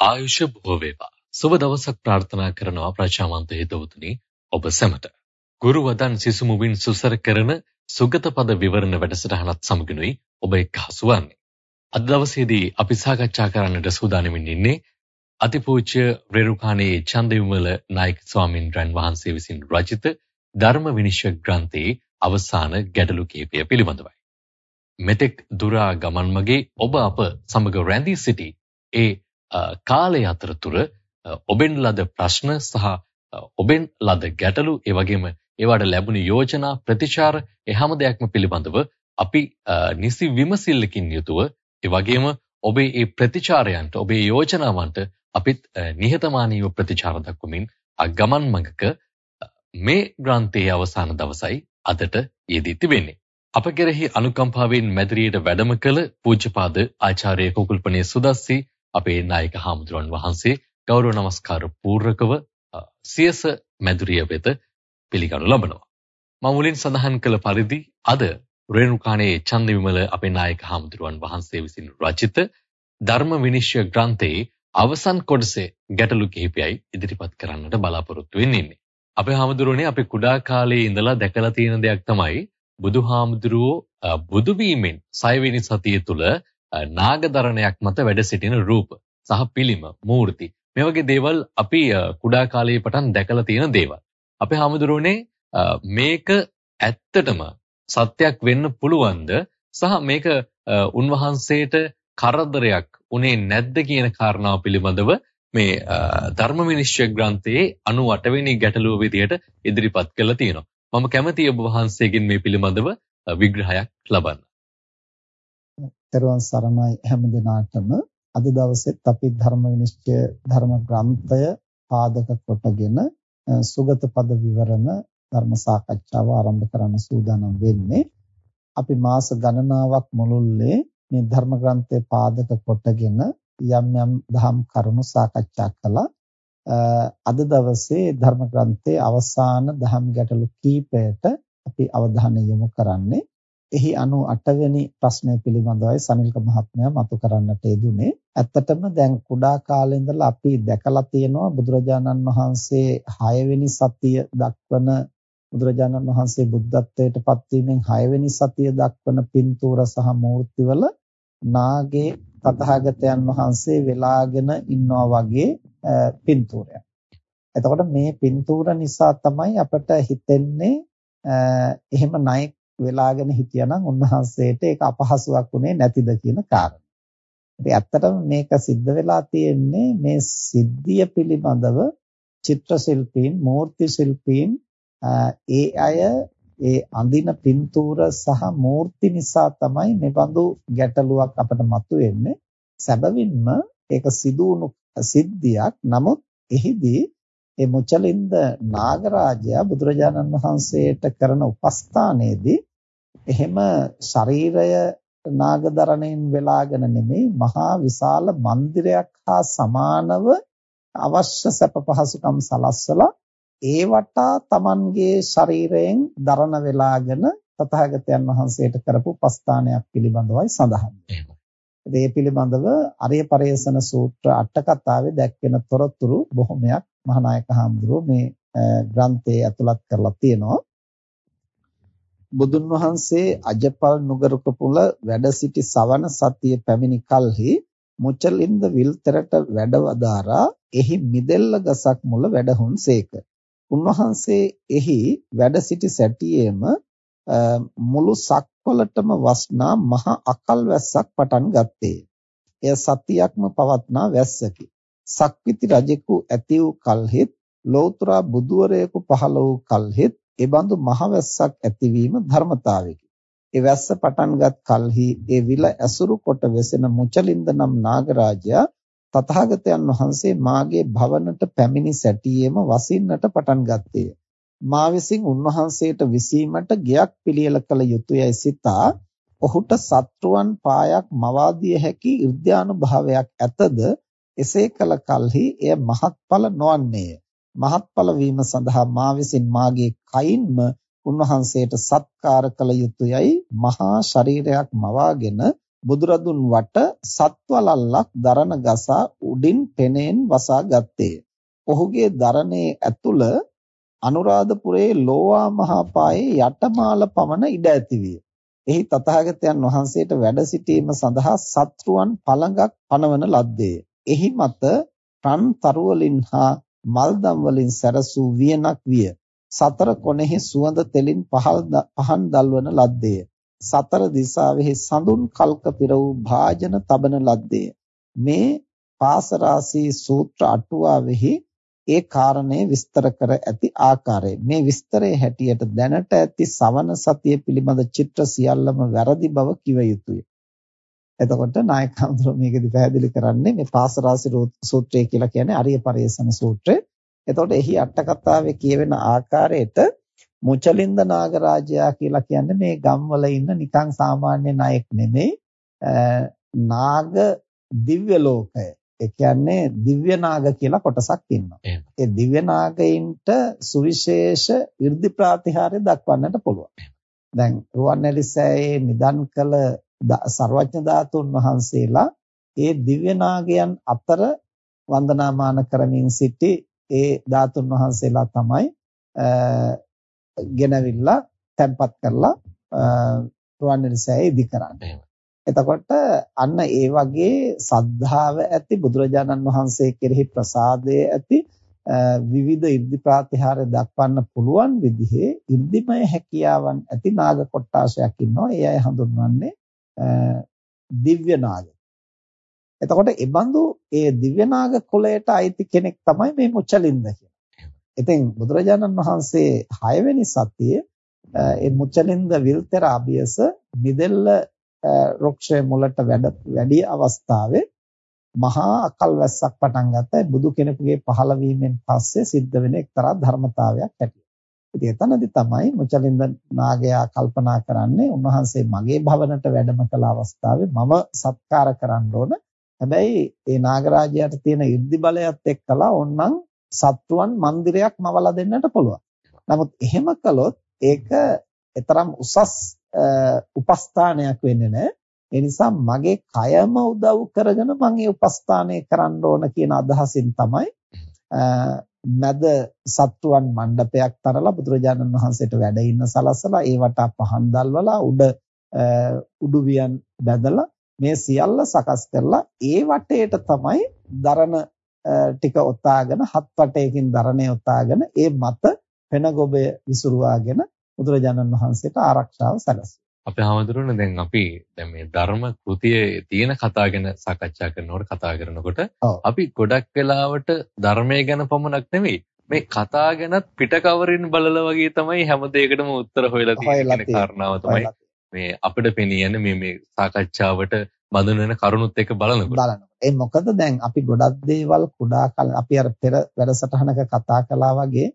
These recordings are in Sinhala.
ආයුෂ බොහෝ වේවා. සුබ දවසක් ප්‍රාර්ථනා කරනවා ප්‍රචාමන්ත හිතවතුනි ඔබ සැමට. ගුරු වදන් සිසුමුවින් සුසර කරන සුගත පද විවරණ වැඩසටහනත් සමගිනුයි ඔබ එක්ක හසුවන්නේ. අද දවසේදී අපි සාකච්ඡා කරන්නට සූදානම්ින් ඉන්නේ අතිපූජ්‍ය රේරුකාණේ චන්දවිමල නායක ස්වාමින්වයන් වහන්සේ විසින් රචිත ධර්ම විනිශ්චය ග්‍රන්ථයේ අවසාන ගැටලු කිහිපය පිළිබඳවයි. මෙතෙක් දුරා ගමන් මගේ ඔබ අප සමග රැඳී සිටි ඒ කාලය අතරතුර ඔබෙන් ලද ප්‍රශ්න සහ ඔබෙන් ලද ගැටලු ඒ වගේම ඒවට ලැබුණු යෝජනා ප්‍රතිචාර ඒ හැම දෙයක්ම පිළිබඳව අපි නිසි විමසිල්ලකින් යුතුව ඒ වගේම ඔබේ මේ ප්‍රතිචාරයන්ට ඔබේ යෝජනාවන්ට අපිත් නිහතමානීව ප්‍රතිචාර දක්වමින් ගමන් මඟක මේ ග්‍රන්ථයේ අවසාන දවසයි අදට යෙදී තිබෙන්නේ. අප කෙරෙහි අනුකම්පාවෙන් මැදිරියට වැඩම කළ පූජ්‍යපාද ආචාර්ය කුකුල්පනේ සුදස්සි අපේ නායක හාමුදුරන් වහන්සේ ගෞරව නමස්කාර පූර්වකව සියස මැදුරිය වෙත පිළිගනු ලබනවා. මම මුලින් සඳහන් කළ පරිදි අද රේණුකාණේ චන්දවිමල අපේ නායක හාමුදුරුවන් වහන්සේ විසින් රචිත ධර්ම විනිශ්චය ග්‍රන්ථයේ අවසන් කොටසේ ගැටලු කිහිපයයි ඉදිරිපත් කරන්නට බලාපොරොත්තු වෙන්නේ. අපේ හාමුදුරුවනේ අපි කුඩා කාලේ ඉඳලා දැකලා තියෙන දෙයක් තමයි බුදුහාමුදුරුවෝ බුදු වීමෙන් 6 වෙනි සතිය තුල නාගදරණයක් මත වැඩ සිටින රූප සහ පිළිම මූර්ති මේ වගේ දේවල් අපි කුඩා කාලයේ පටන් දැකලා තියෙන දේවල්. අපේ හැමදෙරෝනේ මේක ඇත්තටම සත්‍යක් වෙන්න පුළුවන්ද සහ මේක උන්වහන්සේට කරදරයක් උනේ නැද්ද කියන කාරණාව පිළිබඳව මේ ධර්ම විනිශ්චය ග්‍රන්ථයේ 98 වෙනි ගැටලුව විදිහට ඉදිරිපත් කරලා තියෙනවා. මම කැමතියි ඔබ වහන්සේගෙන් මේ පිළිබඳව විග්‍රහයක් ලබන්න. තෙරුවන් සරණයි හැම දිනාටම. අද දවසෙත් අපි ධර්ම විනිශ්චය ධර්ම ග්‍රන්ථය පාදක කොටගෙන සුගත පද විවරණ ධර්ම සාකච්ඡාව ආරම්භ කරන්න සූදානම් වෙන්නේ. අපි මාස ගණනාවක් මුළුල්ලේ මේ ධර්ම ග්‍රන්ථය පාදක කොටගෙන යම් යම් දහම් කරුණු සාකච්ඡා කළා. අද දවසේ ධර්ම ග්‍රන්ථයේ අවසාන දහම් ගැටලු කීපයට අපි අවධානය යොමු කරන්නේ. එහි 98 වෙනි ප්‍රශ්නය පිළිබඳවයි සනිල්ක මහත්මයා මතු කරන්නට යෙදුනේ. ඇත්තටම දැන් කුඩා කාලේ ඉඳලා අපි දැකලා තියෙනවා බුදුරජාණන් වහන්සේ 6 වෙනි සතිය දක්වන බුදුරජාණන් වහන්සේ බුද්ධත්වයට පත්වීමෙන් 6 වෙනි සතිය දක්වන පින්තූර සහ මූර්තිවල නාගේ තථාගතයන් වහන්සේ වෙලාගෙන ඉන්නවා වගේ පින්තූරයක්. එතකොට මේ පින්තූර නිසා තමයි අපට හිතෙන්නේ එහෙම ණයෙක් වෙලාගෙන හිටියානම් උන්වහන්සේට ඒක අපහසුයක් උනේ නැතිද කියන කාරණය. ඉතින් ඇත්තටම මේක සිද්ධ වෙලා තියෙන්නේ මේ සිද්ධිය පිළිබඳව චිත්‍ර ශිල්පීන්, මූර්ති ශිල්පීන් ඒ අය ඒ අඳින පින්තූර සහ මූර්ති නිසා තමයි මෙබඳු ගැටලුවක් අපට මතුවෙන්නේ. සැබවින්ම ඒක සිදුවුණු සිද්ධියක්. නමුත් එහිදී ඒ මුචලින්ද නාගරාජයා බුදුරජාණන් වහන්සේට කරන උපස්ථානයේදී එහෙම ශරීරය නාගදරණයෙන් වෙලාගෙන නෙමෙයි මහා විශාල මන්දිරයක් හා සමානව අවශ්‍ය සැප පහසුකම් සලස්සලා ඒ වටා Tamanගේ ශරීරයෙන් දරණ වෙලාගෙන තථාගතයන් වහන්සේට කරපු උපස්ථානයක් පිළිබඳවයි සඳහන් වෙන්නේ. ඒ පිළිබඳව අරිය පරේසන සූත්‍ර අට කතාවේ දැක්වෙන තොරතුරු බොහොමයක් මහානායක හාමුදුරුවෝ මේ ග්‍රන්ථයේ ඇතුළත් කරලා තියෙනවා. බුදුන් වහන්සේ අජපල් නුගරුක පුල වැඩ සිටි සවන සතිය පැමිණි කලෙහි මුචලින්ද විල්තරට වැඩවදාරා එහි මිදෙල්ල ගසක් මුල වැඩහුන්සේක. උන්වහන්සේ එහි වැඩ සිටි සැටියේම මුළු සක්වලටම වස්නා මහ අකල් වැස්සක් පටන් ගත්තේ. එය සතියක්ම පවත්නා වැස්සකි. සක්විති රජෙකු ඇති වූ කල්හිත් ලෞතර බුදුවරයෙකු පහළ වූ කල්හිත් එබඳු මහවැස්සක් ඇතිවීම ධර්මතාවයකි. ඒ වැස්ස පටන්ගත් කලෙහි ඒ විල ඇසුරු කොට වෙසෙන මුචලින්ද නම් නාගරාජයා තථාගතයන් වහන්සේ මාගේ භවනට පැමිණි සැටියේම වසින්නට පටන් ගත්තේය. මා විසින් උන්වහන්සේට විසීමට ගයක් පිළියෙල කළ යුතුයයි සිතා ඔහුට සත්‍රුවන් පායක් මවා දිය හැකි ඉර්ධ්‍යානුභාවයක් ඇතද එසේ කළ කලෙහි එය මහත්ඵල නොවන්නේය. මහත්ඵල වීම සඳහා මා විසින් මාගේ කයින්ම උන්වහන්සේට සත්කාර කළ යුතුයයි මහා ශරීරයක් මවාගෙන බුදුරදුන් වට සත්වලල්ලක් දරන ගසා උඩින් පෙනෙන් වසා ගත්තේය. ඔහුගේ දරණේ ඇතුළ අනුරාධපුරයේ ලෝවා මහපායේ යටමාල පමණ ඉඩ ඇති විය. එහි තථාගතයන් වහන්සේට වැඩ සිටීම සඳහා සත්‍රුවන් පළඟක් පනවන ලද්දේය. එහි මත රන් තරුවලින් හා මල්දම් වලින් සැරසූ වියනක් විය. සතර කොනෙහි සුවඳ තෙලින් පහන් දල්වන ලද්දේය. සතර දිසාවෙහි සඳුන් කල්ක පිර වූ භාජන තබන ලද්දේය. මේ පාසරාසී සූත්‍ර අටුවාවෙහි ඒ කාරණේ විස්තර කර ඇති ආකාරය මේ විස්තරයේ හැටියට දැනට ඇති සවන සතිය පිළිබඳ චිත්‍ර සියල්ලම වැරදි බව කිව යුතුය. එතකොට නායක හඳුර මේකෙදි පැහැදිලි කරන්නේ මේ පාසරාසි සූත්‍රය කියලා කියන්නේ අරිය පරේසන සූත්‍රය. එතකොට එහි අට කතාවේ කියවෙන ආකාරයට මුචලින්ද නාගරාජයා කියලා කියන්නේ මේ ගම්වල ඉන්න නිකන් සාමාන්‍ය නායක නෙමෙයි නාග දිව්‍ය ලෝකය. ඒ කියන්නේ දිව්‍ය නාග කියලා කොටසක් ඉන්නවා. ඒ දිව්‍ය නාගයින්ට සුවිශේෂ 이르දි ප්‍රාතිහාර්ය දක්වන්නට පුළුවන්. දැන් රුවන්වැලිසෑයේ නිදන් කළ සර්වඥ ධාතුන් වහන්සේලා ඒ දිව්‍ය නාගයන් අතර වන්දනාමාන කරමින් සිටි ඒ ධාතුන් වහන්සේලා තමයි ගෙනවිල්ලා තැම්පත් කරලා රුවන්වැලිසෑය ඉදි කරන්නේ. එතකොට අන්න ඒ වගේ සද්ධාව ඇති බුදුරජාණන් වහන්සේ කෙරෙහි ප්‍රසාදය ඇති විවිධ ඉර්ධි ප්‍රාතිහාර්ය දක්වන්න පුළුවන් විදිහේ ඉර්ධිමය හැකියාවන් ඇති නාග කොට්ටාශයක් ඉන්නවා. ඒ අය හඳුන්වන්නේ දිව්‍ය නාග. එතකොට ඒ බඳු ඒ දිව්‍ය නාග කුලයට අයිති කෙනෙක් තමයි මේ මුචලින්ද කියන්නේ. ඉතින් බුදුරජාණන් වහන්සේ 6 වෙනි සතියේ ඒ මුචලින්ද විල්තර අභියස මිදෙල්ල රුක්ෂයේ මුලට වැඩ වැඩි අවස්ථාවේ මහා අකල්වැස්සක් පටන් ගත්තා බුදු කෙනෙකුගේ පහළ වීමෙන් පස්සේ සිද්ධ වෙන එක්තරා ධර්මතාවයක් ඇටියෙ. ඉතින් එතනදී තමයි මුචලින්ද නාගයා කල්පනා කරන්නේ උන්වහන්සේ මගේ භවනට වැඩම කළ අවස්ථාවේ මම සත්කාර කරන්න ඕන. හැබැයි ඒ නාගරාජයාට තියෙන ඉර්ධි බලයත් එක්කලා ඕන්නම් සත්තුවන් මන්දිරයක් මවලා දෙන්නට පුළුවන්. නමුත් එහෙම කළොත් ඒක තරම් උසස් උපස්ථානයක් වෙන්නේ නැහැ. ඒ නිසා මගේ කයම උදව් කරගෙන මම මේ උපස්ථානය කරන්න ඕන කියන අදහසින් තමයි මැද සත්තුවන් මණ්ඩපයක් තරලා බුදුරජාණන් වහන්සේට වැඩ ඉන්න සලසලා ඒ වටා පහන් දල්වලා උඩ උඩුවියන් බැදලා මේ සියල්ල සකස් කරලා ඒ වටේට තමයි දරණ ටික ඔතාගෙන හත් වටයකින් දරණේ ඔතාගෙන ඒ මත පෙන ගොබය විසුරුවාගෙන බුදුරජාණන් වහන්සේට ආරක්ෂාව සැලසුවා. අපේ හැමදෙරුණ දැන් අපි දැන් මේ ධර්ම කෘතියේ තියෙන කතා ගැන සාකච්ඡා කරනකොට කතා කරනකොට අපි ගොඩක් වෙලාවට ධර්මයේ ගැන පමණක් නෙවෙයි මේ කතා ගැනත් පිටකවරින් බලලා වගේ තමයි හැම දෙයකටම උත්තර හොයලා තියෙන කාරණාව තමයි මේ අපිට පෙනියන්නේ මේ මේ සාකච්ඡාවට බඳුන වෙන කරුණුත් එක්ක බලනකොට. බලනකොට. ඒ මොකද දැන් අපි ගොඩක් දේවල් කුඩා කාලේ අපි අර පෙර වැඩසටහනක කතා කළා වගේ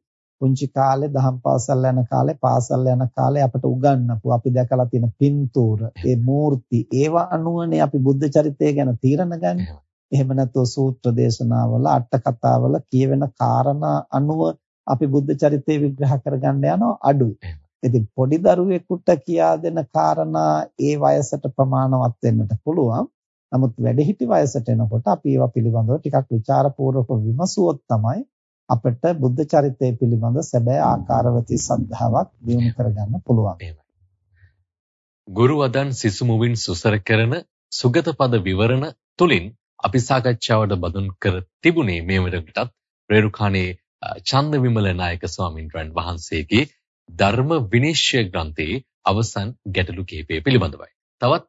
පුංචි කාලේ දහම් පාසල් යන කාලේ පාසල් යන කාලේ අපට උගන්වපු අපි දැකලා තියෙන පින්තූර, ඒ මූර්ති, ඒවා අනුවනේ අපි බුද්ධ චරිතය ගැන තීරණ ගන්නේ. එහෙම නැත්නම් සූත්‍ර දේශනාවල, අට කතාවල කියවෙන කාරණා අනුව අපි බුද්ධ චරිතය විග්‍රහ කරගන්න යනවා අඩුයි. ඉතින් පොඩි දරුවෙකුට කියා දෙන කාරණා ඒ වයසට ප්‍රමාණවත් වෙන්නට පුළුවන්. නමුත් වැඩිහිටි වයසට එනකොට අපි ඒවා පිළිබඳව ටිකක් ਵਿਚාරපූර්වක විමසුවොත් තමයි අපිට බුද්ධ චරිතය පිළිබඳ සැබෑ ආකාරවතී සද්ධාාවක් දියුණු කරගන්න පුළුවන්. ගුරු වදන් සිසුමුවින් සුසර කරන සුගත පද විවරණ තුලින් අපි සාකච්ඡාවට බඳුන් කර තිබුණේ මේ වෙනකොටත් රේරුකාණේ චන්ද විමල නායක ස්වාමින් වහන්සේගේ ධර්ම විනිශ්චය ග්‍රන්ථයේ අවසන් ගැටලු කිහිපය පිළිබඳවයි. තවත්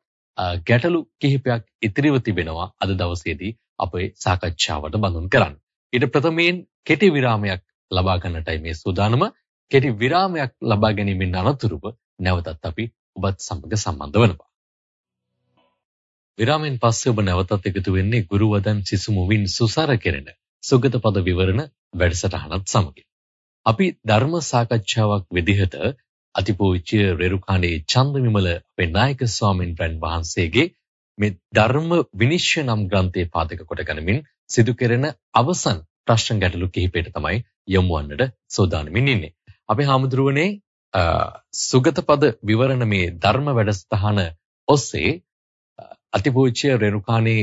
ගැටලු කිහිපයක් ඉතිරිව තිබෙනවා අද දවසේදී අපේ සාකච්ඡාවට බඳුන් කරන්න. ඊට ප්‍රථමයෙන් කෙටි විරාමයක් ලබා ගන්නටයි මේ සූදානම. කෙටි විරාමයක් ලබා ගැනීමෙන් අනතුරුව නැවතත් අපි ඔබත් සමග සම්බන්ධ වෙනවා. විරාමෙන් පස්සේ ඔබ නැවතත් එකතු වෙන්නේ ගුරු වදන් සිසු මුවින් සුසර කෙරෙන සුගත පද විවරණ වැඩසටහනත් සමගින්. අපි ධර්ම සාකච්ඡාවක් විදිහට අතිපූජ්‍ය රේරුකාණේ චන්දවිමල අපේ නායක ස්වාමීන් වහන්සේගේ මේ ධර්ම විනිශ්චය නම් ග්‍රන්ථයේ පාදක කොට ගනිමින් සිදු කෙරෙන අවසන් ප්‍රශ්න ගැටලු කිහිපයට තමයි යොමු වන්නට සූදානමින් ඉන්නේ. අපේ හාමුදුරුවනේ සුගත පද විවරණ මේ ධර්ම වැඩසටහන ඔස්සේ අතිපූජ්‍ය රේණුකාණේ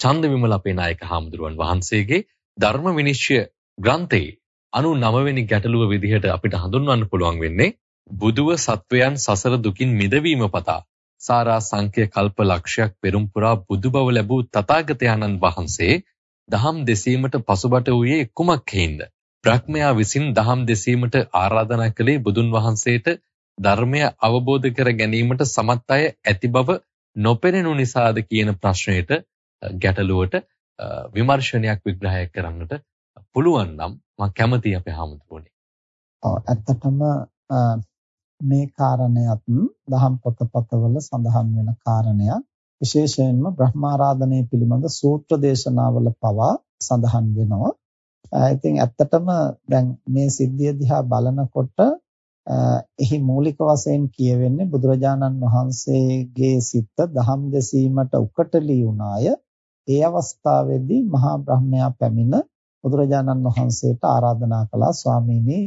චන්දවිමල අපේ නායක හාමුදුරුවන් වහන්සේගේ ධර්ම විනිශ්චය ග්‍රන්ථයේ 99 වෙනි ගැටලුව විදිහට අපිට හඳුන්වන්න පුළුවන් වෙන්නේ බුදුව සත්වයන් සසර දුකින් මිදවීම පතා සාරා සංඛ්‍ය කල්ප ලක්ෂයක් පෙරම් පුරා බුදු බව ලැබූ තථාගතයන්න් වහන්සේ දහම් දෙසීමට පසුබට වූයේ කුමක් හේින්ද? බ්‍රහ්මයා විසින් දහම් දෙසීමට ආරාධනා කළේ බුදුන් වහන්සේට ධර්මය අවබෝධ කර ගැනීමට සමත් අය ඇති බව නොපෙනෙනු නිසාද කියන ප්‍රශ්නයට ගැටලුවට විමර්ශනයක් විග්‍රහයක් කරන්නට පුළුවන් නම් මම කැමතියි අපේ හාමුදුරුවනේ. ඔව් ඇත්තටම මේ කාරණයත් දහම් පොතපතවල සඳහන් වෙන කාරණයක්. විශේෂයෙන්ම බ්‍රහ්මාරාධනය පිළිබඳ සූත්‍ර දේශනාවල පවා සඳහන් වෙනවා. ඉතින් ඇත්තටම දැන් මේ සිද්ධිය දිහා බලනකොට එහි මූලික වශයෙන් කියවෙන්නේ බුදුරජාණන් වහන්සේගේ සිත දහම් දෙසීමට උකටලී වුණාය. ඒ අවස්ථාවේදී මහා බ්‍රහ්මයා පැමිණ බුදුරජාණන් වහන්සේට ආරාධනා කළා ස්වාමීනි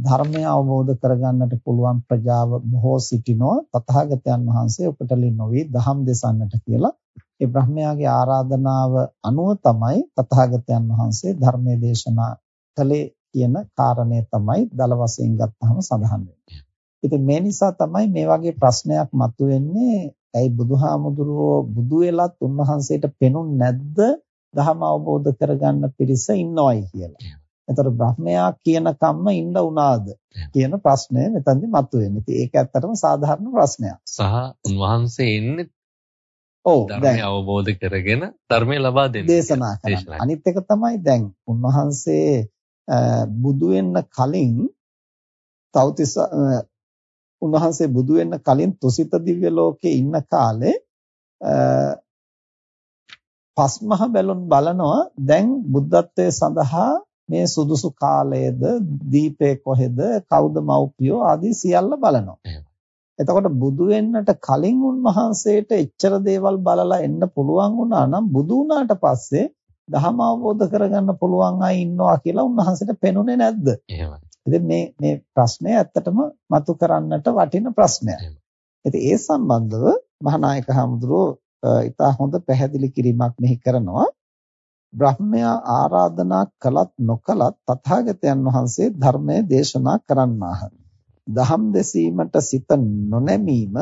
ධර්මය අවබෝධ කරගන්නට පුළුවන් ප්‍රජාව බොහෝ සිටිනෝ තථාගතයන් වහන්සේ උපටලි නොවි දහම් දෙසන්නට කියලා ඒ බ්‍රහ්මයාගේ ආරාධනාව අනුව තමයි තථාගතයන් වහන්සේ ධර්මයේ දේශනා කළේ කියන කාරණය තමයි දල වශයෙන් ගත්තහම සඳහන් වෙන්නේ. ඉතින් මේ නිසා තමයි මේ වගේ ප්‍රශ්නයක් මතුවෙන්නේ ඇයි බුදුහාමුදුරුවෝ බුදු වෙලත් උන්වහන්සේට පෙනුනේ නැද්ද ධර්ම අවබෝධ කරගන්න පිරිස ඉන්නවයි කියලා. එතකොට බ්‍රහ්මයා කියන කම්ම ඉන්න උනාද කියන ප්‍රශ්නය මෙතනදි මතුවෙන්නේ. ඉතින් ඒක ඇත්තටම සාධාරණ ප්‍රශ්නයක්. සහ උන්වහන්සේ ඉන්නේ ඔව් ධර්මය අවබෝධ කරගෙන ධර්මය ලබා දෙන්න. දේශනා කරන්න. අනිත් එක තමයි දැන් උන්වහන්සේ බුදු වෙන්න කලින් තවතිස උන්වහන්සේ බුදු වෙන්න කලින් තුසිත දිව්‍ය ලෝකේ ඉන්න කාලේ පස්මහ බැලුන් බලනවා දැන් බුද්ධත්වයේ සඳහා මේ සුදුසු කාලයේද දීපේ කොහෙද කවුද මව්පියෝ ආදී සියල්ල බලනවා. එතකොට බුදු වෙන්නට කලින් උන්වහන්සේට එච්චර දේවල් බලලා එන්න පුළුවන් වුණා නම් බුදු වුණාට පස්සේ ධහම අවබෝධ කරගන්න පුළුවන් අය ඉන්නවා කියලා උන්වහන්සේට පෙනුනේ නැද්ද? එහෙමයි. ඉතින් මේ මේ ප්‍රශ්නය ඇත්තටම මතු කරන්නට වටින ප්‍රශ්නයක්. ඉතින් ඒ සම්බන්ධව මහානායක හඳුරෝ ඉතා හොඳ පැහැදිලි කිරීමක් මෙහි කරනවා. බ්‍රහ්මයා ආරාධනා කළත් නොකළත් තථාගතයන් වහන්සේ ධර්මය දේශනා කරන්නාහ. දහම් දෙසීමට සිත නොනැමීම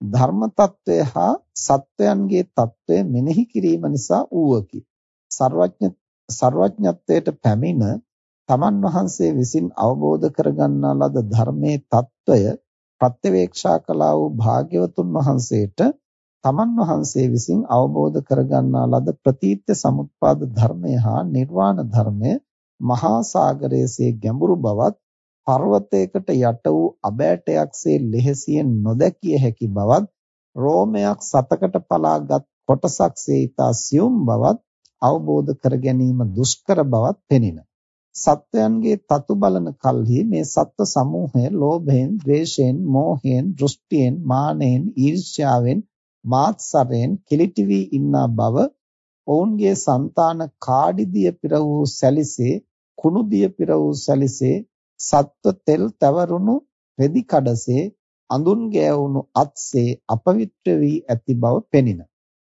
ධර්ම తත්වය හා සත්වයන්ගේ తත්වය මෙනෙහි කිරීම නිසා ඌවකි. සර්වඥ සර්වඥත්වයට පැමිණ තමන් වහන්සේ විසින් අවබෝධ කරගන්නා ලද ධර්මයේ తත්වය ප්‍රත්‍යවේක්ෂා කළා වූ භාග්‍යවතුන් වහන්සේට තමන් වහන්සේ විසින් අවබෝධ කරගන්නා ලද ප්‍රතීත්‍ය සමුප්පාද ධර්මය හා නිර්වාණ ධර්මය මහා සාගරයේසේ ගැඹුරු බවත් පර්වතයකට යට වූ අබෑටයක්සේ ලෙහසියෙන් නොදැකිය හැකි බවත් රෝමයක් සතකට පලාගත් කොටසක්සේ ඊතා සියුම් බවත් අවබෝධ කර ගැනීම දුෂ්කර බවත් පෙනින. සත්වයන්ගේ තතු බලන කල්හි මේ සත්ව සමූහය ලෝභයෙන්, ද්වේෂයෙන්, මෝහයෙන්, දෘෂ්ටියෙන්, මානෙන්, ඊර්ෂ්‍යාවෙන් මාත්සරයෙන් කිලිටි වී ඉන්නා බව ඔවුන්ගේ సంతාන කාඩිදිය පිර වූ සැලිසේ කුණුදිය පිර වූ සැලිසේ සත්ව තෙල් තවරුණු රෙදි කඩසේ අඳුන් ගෑවුණු අත්සේ අපවිත්‍ර වී ඇති බව පෙනින.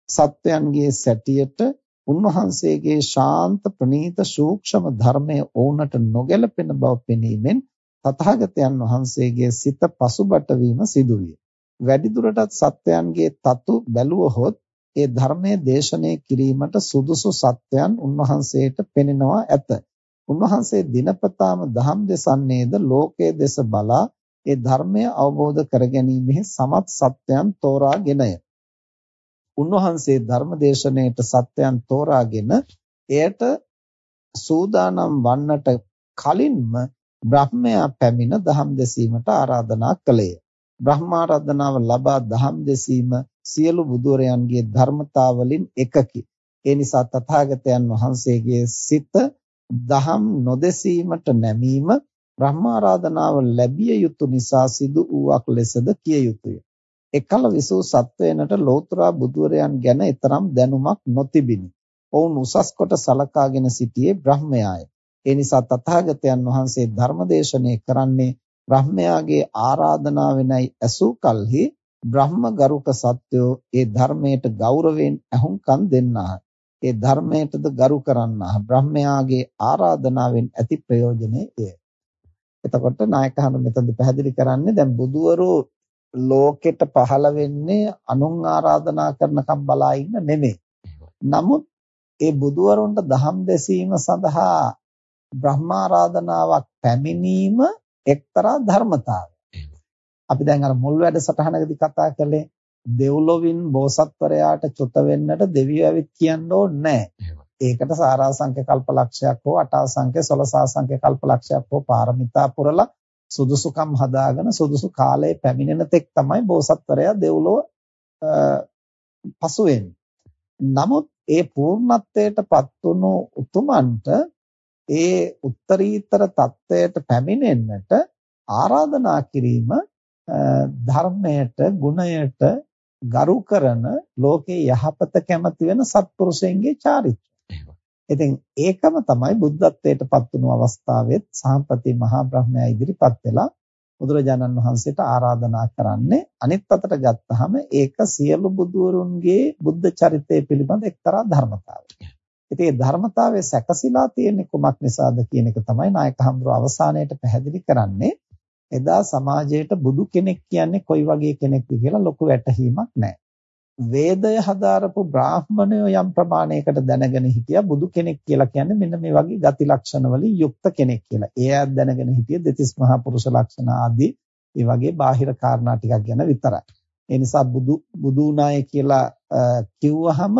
සත්වයන්ගේ සැටියට උන්වහන්සේගේ ශාන්ත ප්‍රණීත සූක්ෂම ධර්මය ඕනට නොගැලපෙන බව පෙනීමෙන් තථාගතයන් වහන්සේගේ සිත පසුබට වීම සිදුවිය. වැඩිදුරටත් සත්වයන්ගේ තතු බැලුවහොත් ඒ ධර්මයේ දේශනය කිරීමට සුදුසු සත්වයන් උන්වහන්සේට පෙනෙනවා ඇත. උන්වහන්සේ දිනපතාම දහම් දෙසන්නේද ලෝකයේ දෙස බලා ඒ ධර්මය අවබෝධ කරගැනීමෙහි සමත් සත්වයන් තෝරාගෙනය. උන්වහන්සේ ධර්ම දේශනයේට සත්වයන් තෝරාගෙන එයට සූදානම් වන්නට කලින්ම බ්‍රහ්මයා පැමිණ දහම් දෙසීමට ආරාධනා කළේය. බ්‍රහ්මාරාධනාව ලබා දහම් දෙසීම සියලු බුදුරයන්ගේ ධර්මතාවලින් එකකි. ඒ නිසා තථාගතයන් වහන්සේගේ සිත දහම් නොදෙසීමට නැමීම බ්‍රහ්මාරාධනාව ලැබිය යුතු නිසා සිදු වූවක් ලෙසද කිය යුතුය. එකල විසූ සත්වයනට ලෝතුරා බුදුරයන් ගැන ඊතරම් දැනුමක් නොතිබිනි. ඔවුන් උසස් කොට සලකාගෙන සිටියේ බ්‍රහ්මයාය. ඒ නිසා තථාගතයන් වහන්සේ ධර්මදේශනය කරන්නේ බ්‍රහ්මයාගේ ආරාධනාවෙනයි ඇසූ කලෙහි බ්‍රහ්ම ගරුක සත්වෝ ඒ ධර්මයට ගෞරවයෙන් අහුම්කම් දෙන්නාහ. ඒ ධර්මයටද ගරු කරන්නාහ. බ්‍රහ්මයාගේ ආරාධනාවෙන් ඇති ප්‍රයෝජනේ එය. එතකොට නායකහනු මෙතනදි පැහැදිලි කරන්නේ දැන් බුදුවරු ලෝකෙට පහළ වෙන්නේ අනුන් ආරාධනා කරනකම් බලා ඉන්න නෙමෙයි. නමුත් ඒ බුදුවරුන්ට දහම් දෙසීම සඳහා බ්‍රහ්මාරාධනාවක් පැමිණීම එක්තරා ධර්මතාවයක්. අපි දැන් අර මුල් වැඩසටහනකදී කතා කළේ දෙව්ලොවින් බෝසත්වරයාට චුත වෙන්නට දෙවියෝ ඇවිත් කියන්න ඕනේ ඒකට සාරාංශක කල්පලක්ෂයක් හෝ අටාසංක 16 කල්පලක්ෂයක් හෝ පාරමිතා පුරලා සුදුසුකම් හදාගෙන සුදුසු කාලයේ පැමිණෙන තෙක් තමයි බෝසත්වරයා දෙව්ලොව පසු නමුත් ඒ පූර්ණත්වයටපත් වුණු උතුමන්ට ඒ උත්තරීතර தත්වයට පැමිණෙන්නට ආරාධනා කිරීම ධර්මයට ගුණයට ගරු කරන ලෝකේ යහපත කැමති වෙන සත්පුරුෂයන්ගේ චාරිත්‍රය. ඉතින් ඒකම තමයි බුද්ධත්වයට පත් වුණු අවස්ථාවෙත් සාම්පති මහා බ්‍රහ්මයා ඉදිරිපත් වෙලා බුදුරජාණන් වහන්සේට ආරාධනා කරන්නේ අනිත් අතට ගත්තාම ඒක සියලු බුදුවරුන්ගේ බුද්ධ චරිතය පිළිබඳ එක්තරා ධර්මතාවයක්. ඉතින් මේ ධර්මතාවය සැකසීලා තියෙන්නේ කුමක් නිසාද කියන එක තමයි නායක හඳුර අවසානයේට පැහැදිලි කරන්නේ. එදා සමාජයට බුදු කෙනෙක් කියන්නේ කොයි වගේ කෙනෙක්ද කියලා ලොකු වැටහීමක් නැහැ. වේදය හදාරපු බ්‍රාහ්මණයෝ යම් ප්‍රමාණයකට දැනගෙන හිටියා බුදු කෙනෙක් කියලා කියන්නේ මෙන්න මේ වගේ ගති ලක්ෂණ වලින් යුක්ත කෙනෙක් කියලා. ඒ අය දැනගෙන හිටියේ දෙතිස් මහා පුරුෂ ලක්ෂණ ආදී ඒ වගේ බාහිර කාරණා ටිකක් ගැන විතරයි. ඒ නිසා බුදු බුදු උනාය කියලා කිව්වහම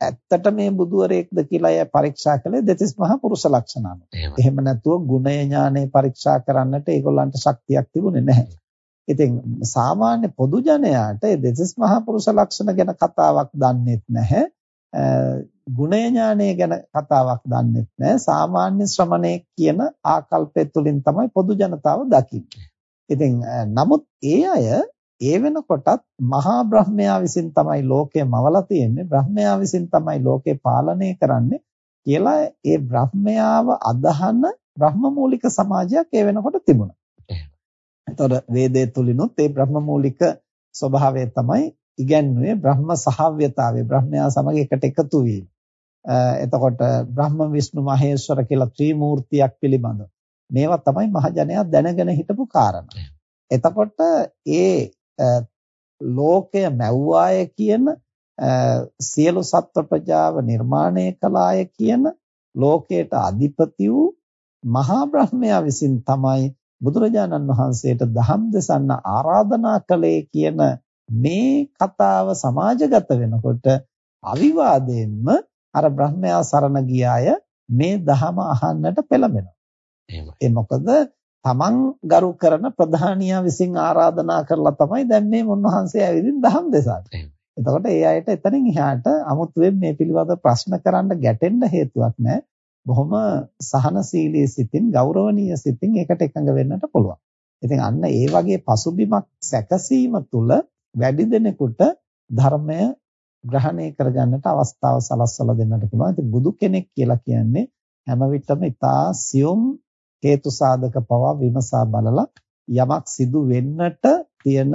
ඇත්තට මේ බුදුවරයෙක්ද කියලා අය පරීක්ෂා කළේ දෙතිස් මහා පුරුෂ ලක්ෂණ අනුව. එහෙම නැතුව ගුණය ඥානෙ පරීක්ෂා කරන්නට ඒගොල්ලන්ට ශක්තියක් තිබුණේ නැහැ. ඉතින් සාමාන්‍ය පොදු ජනයාට ඒ දෙතිස් මහා පුරුෂ ලක්ෂණ ගැන කතාවක් දන්නෙත් නැහැ. ගුණය ඥානය ගැන කතාවක් දන්නෙත් නැහැ. සාමාන්‍ය ශ්‍රමණේ කියන ආකල්පය තුලින් තමයි පොදු ජනතාව දකින්නේ. ඉතින් නමුත් ඒ අය ඒ වෙනකොටත් මහා බ්‍රහ්මයා විසින් තමයි ලෝකය මවලා තියෙන්නේ බ්‍රහ්මයා විසින් තමයි ලෝකය පාලනය කරන්නේ කියලා ඒ බ්‍රහ්මයාව අදහන බ්‍රහ්මමූලික සමාජයක් ඒ වෙනකොට තිබුණා. එතකොට වේදේ තුලිනුත් ඒ බ්‍රහ්මමූලික ස්වභාවය තමයි ඉගැන්වුවේ බ්‍රහ්ම සහව්‍යතාවය බ්‍රහ්මයා සමග එකට එකතු වීම. එතකොට බ්‍රහ්ම විෂ්ණු මහේශ්වර කියලා ත්‍රිමූර්තියක් පිළිබඳව මේවා තමයි මහජනයා දැනගෙන හිටපු කාරණා. එතකොට ඒ ලෝකය මැව්වාය කියන සියලු සත්ව ප්‍රජාව නිර්මාණය කළාය කියන ලෝකයට අධිපති වූ මහා බ්‍රහ්මයා විසින් තමයි බුදුරජාණන් වහන්සේට දහම් දෙසන්න ආරාධනා කළේ කියන මේ කතාව සමාජගත වෙනකොට අවිවාදයෙන්ම අර බ්‍රහ්මයා සරණ ගියාය මේ දහම අහන්නට පෙළඹෙනවා. ඒ මොකද තමන් ගරු කරන ප්‍රධානියා විසින් ආරාධනා කරලා තමයි දැන් මේ මුන්වහන්සේ ඇවිදින් දහම් දෙසන්නේ. එතකොට ඒ අයට එතනින් එහාට 아무තුවෙන් මේ පිළිබඳව ප්‍රශ්න කරන්න ගැටෙන්න හේතුවක් නැහැ. බොහොම සහනශීලී සිතින් ගෞරවනීය සිතින් ඒකට එකඟ වෙන්නට පුළුවන්. ඉතින් අන්න ඒ වගේ පසුබිමක් සැකසීම තුළ වැඩි දෙනෙකුට ධර්මය ග්‍රහණය කරගන්නට අවස්ථාව සලස්වලා දෙන්නට පුළුවන්. ඉතින් බුදු කෙනෙක් කියලා කියන්නේ හැම විටම ඉතා සියුම් හේතු සාධක පවා විමසා බලලා යමක් සිදු වෙන්නට තියෙන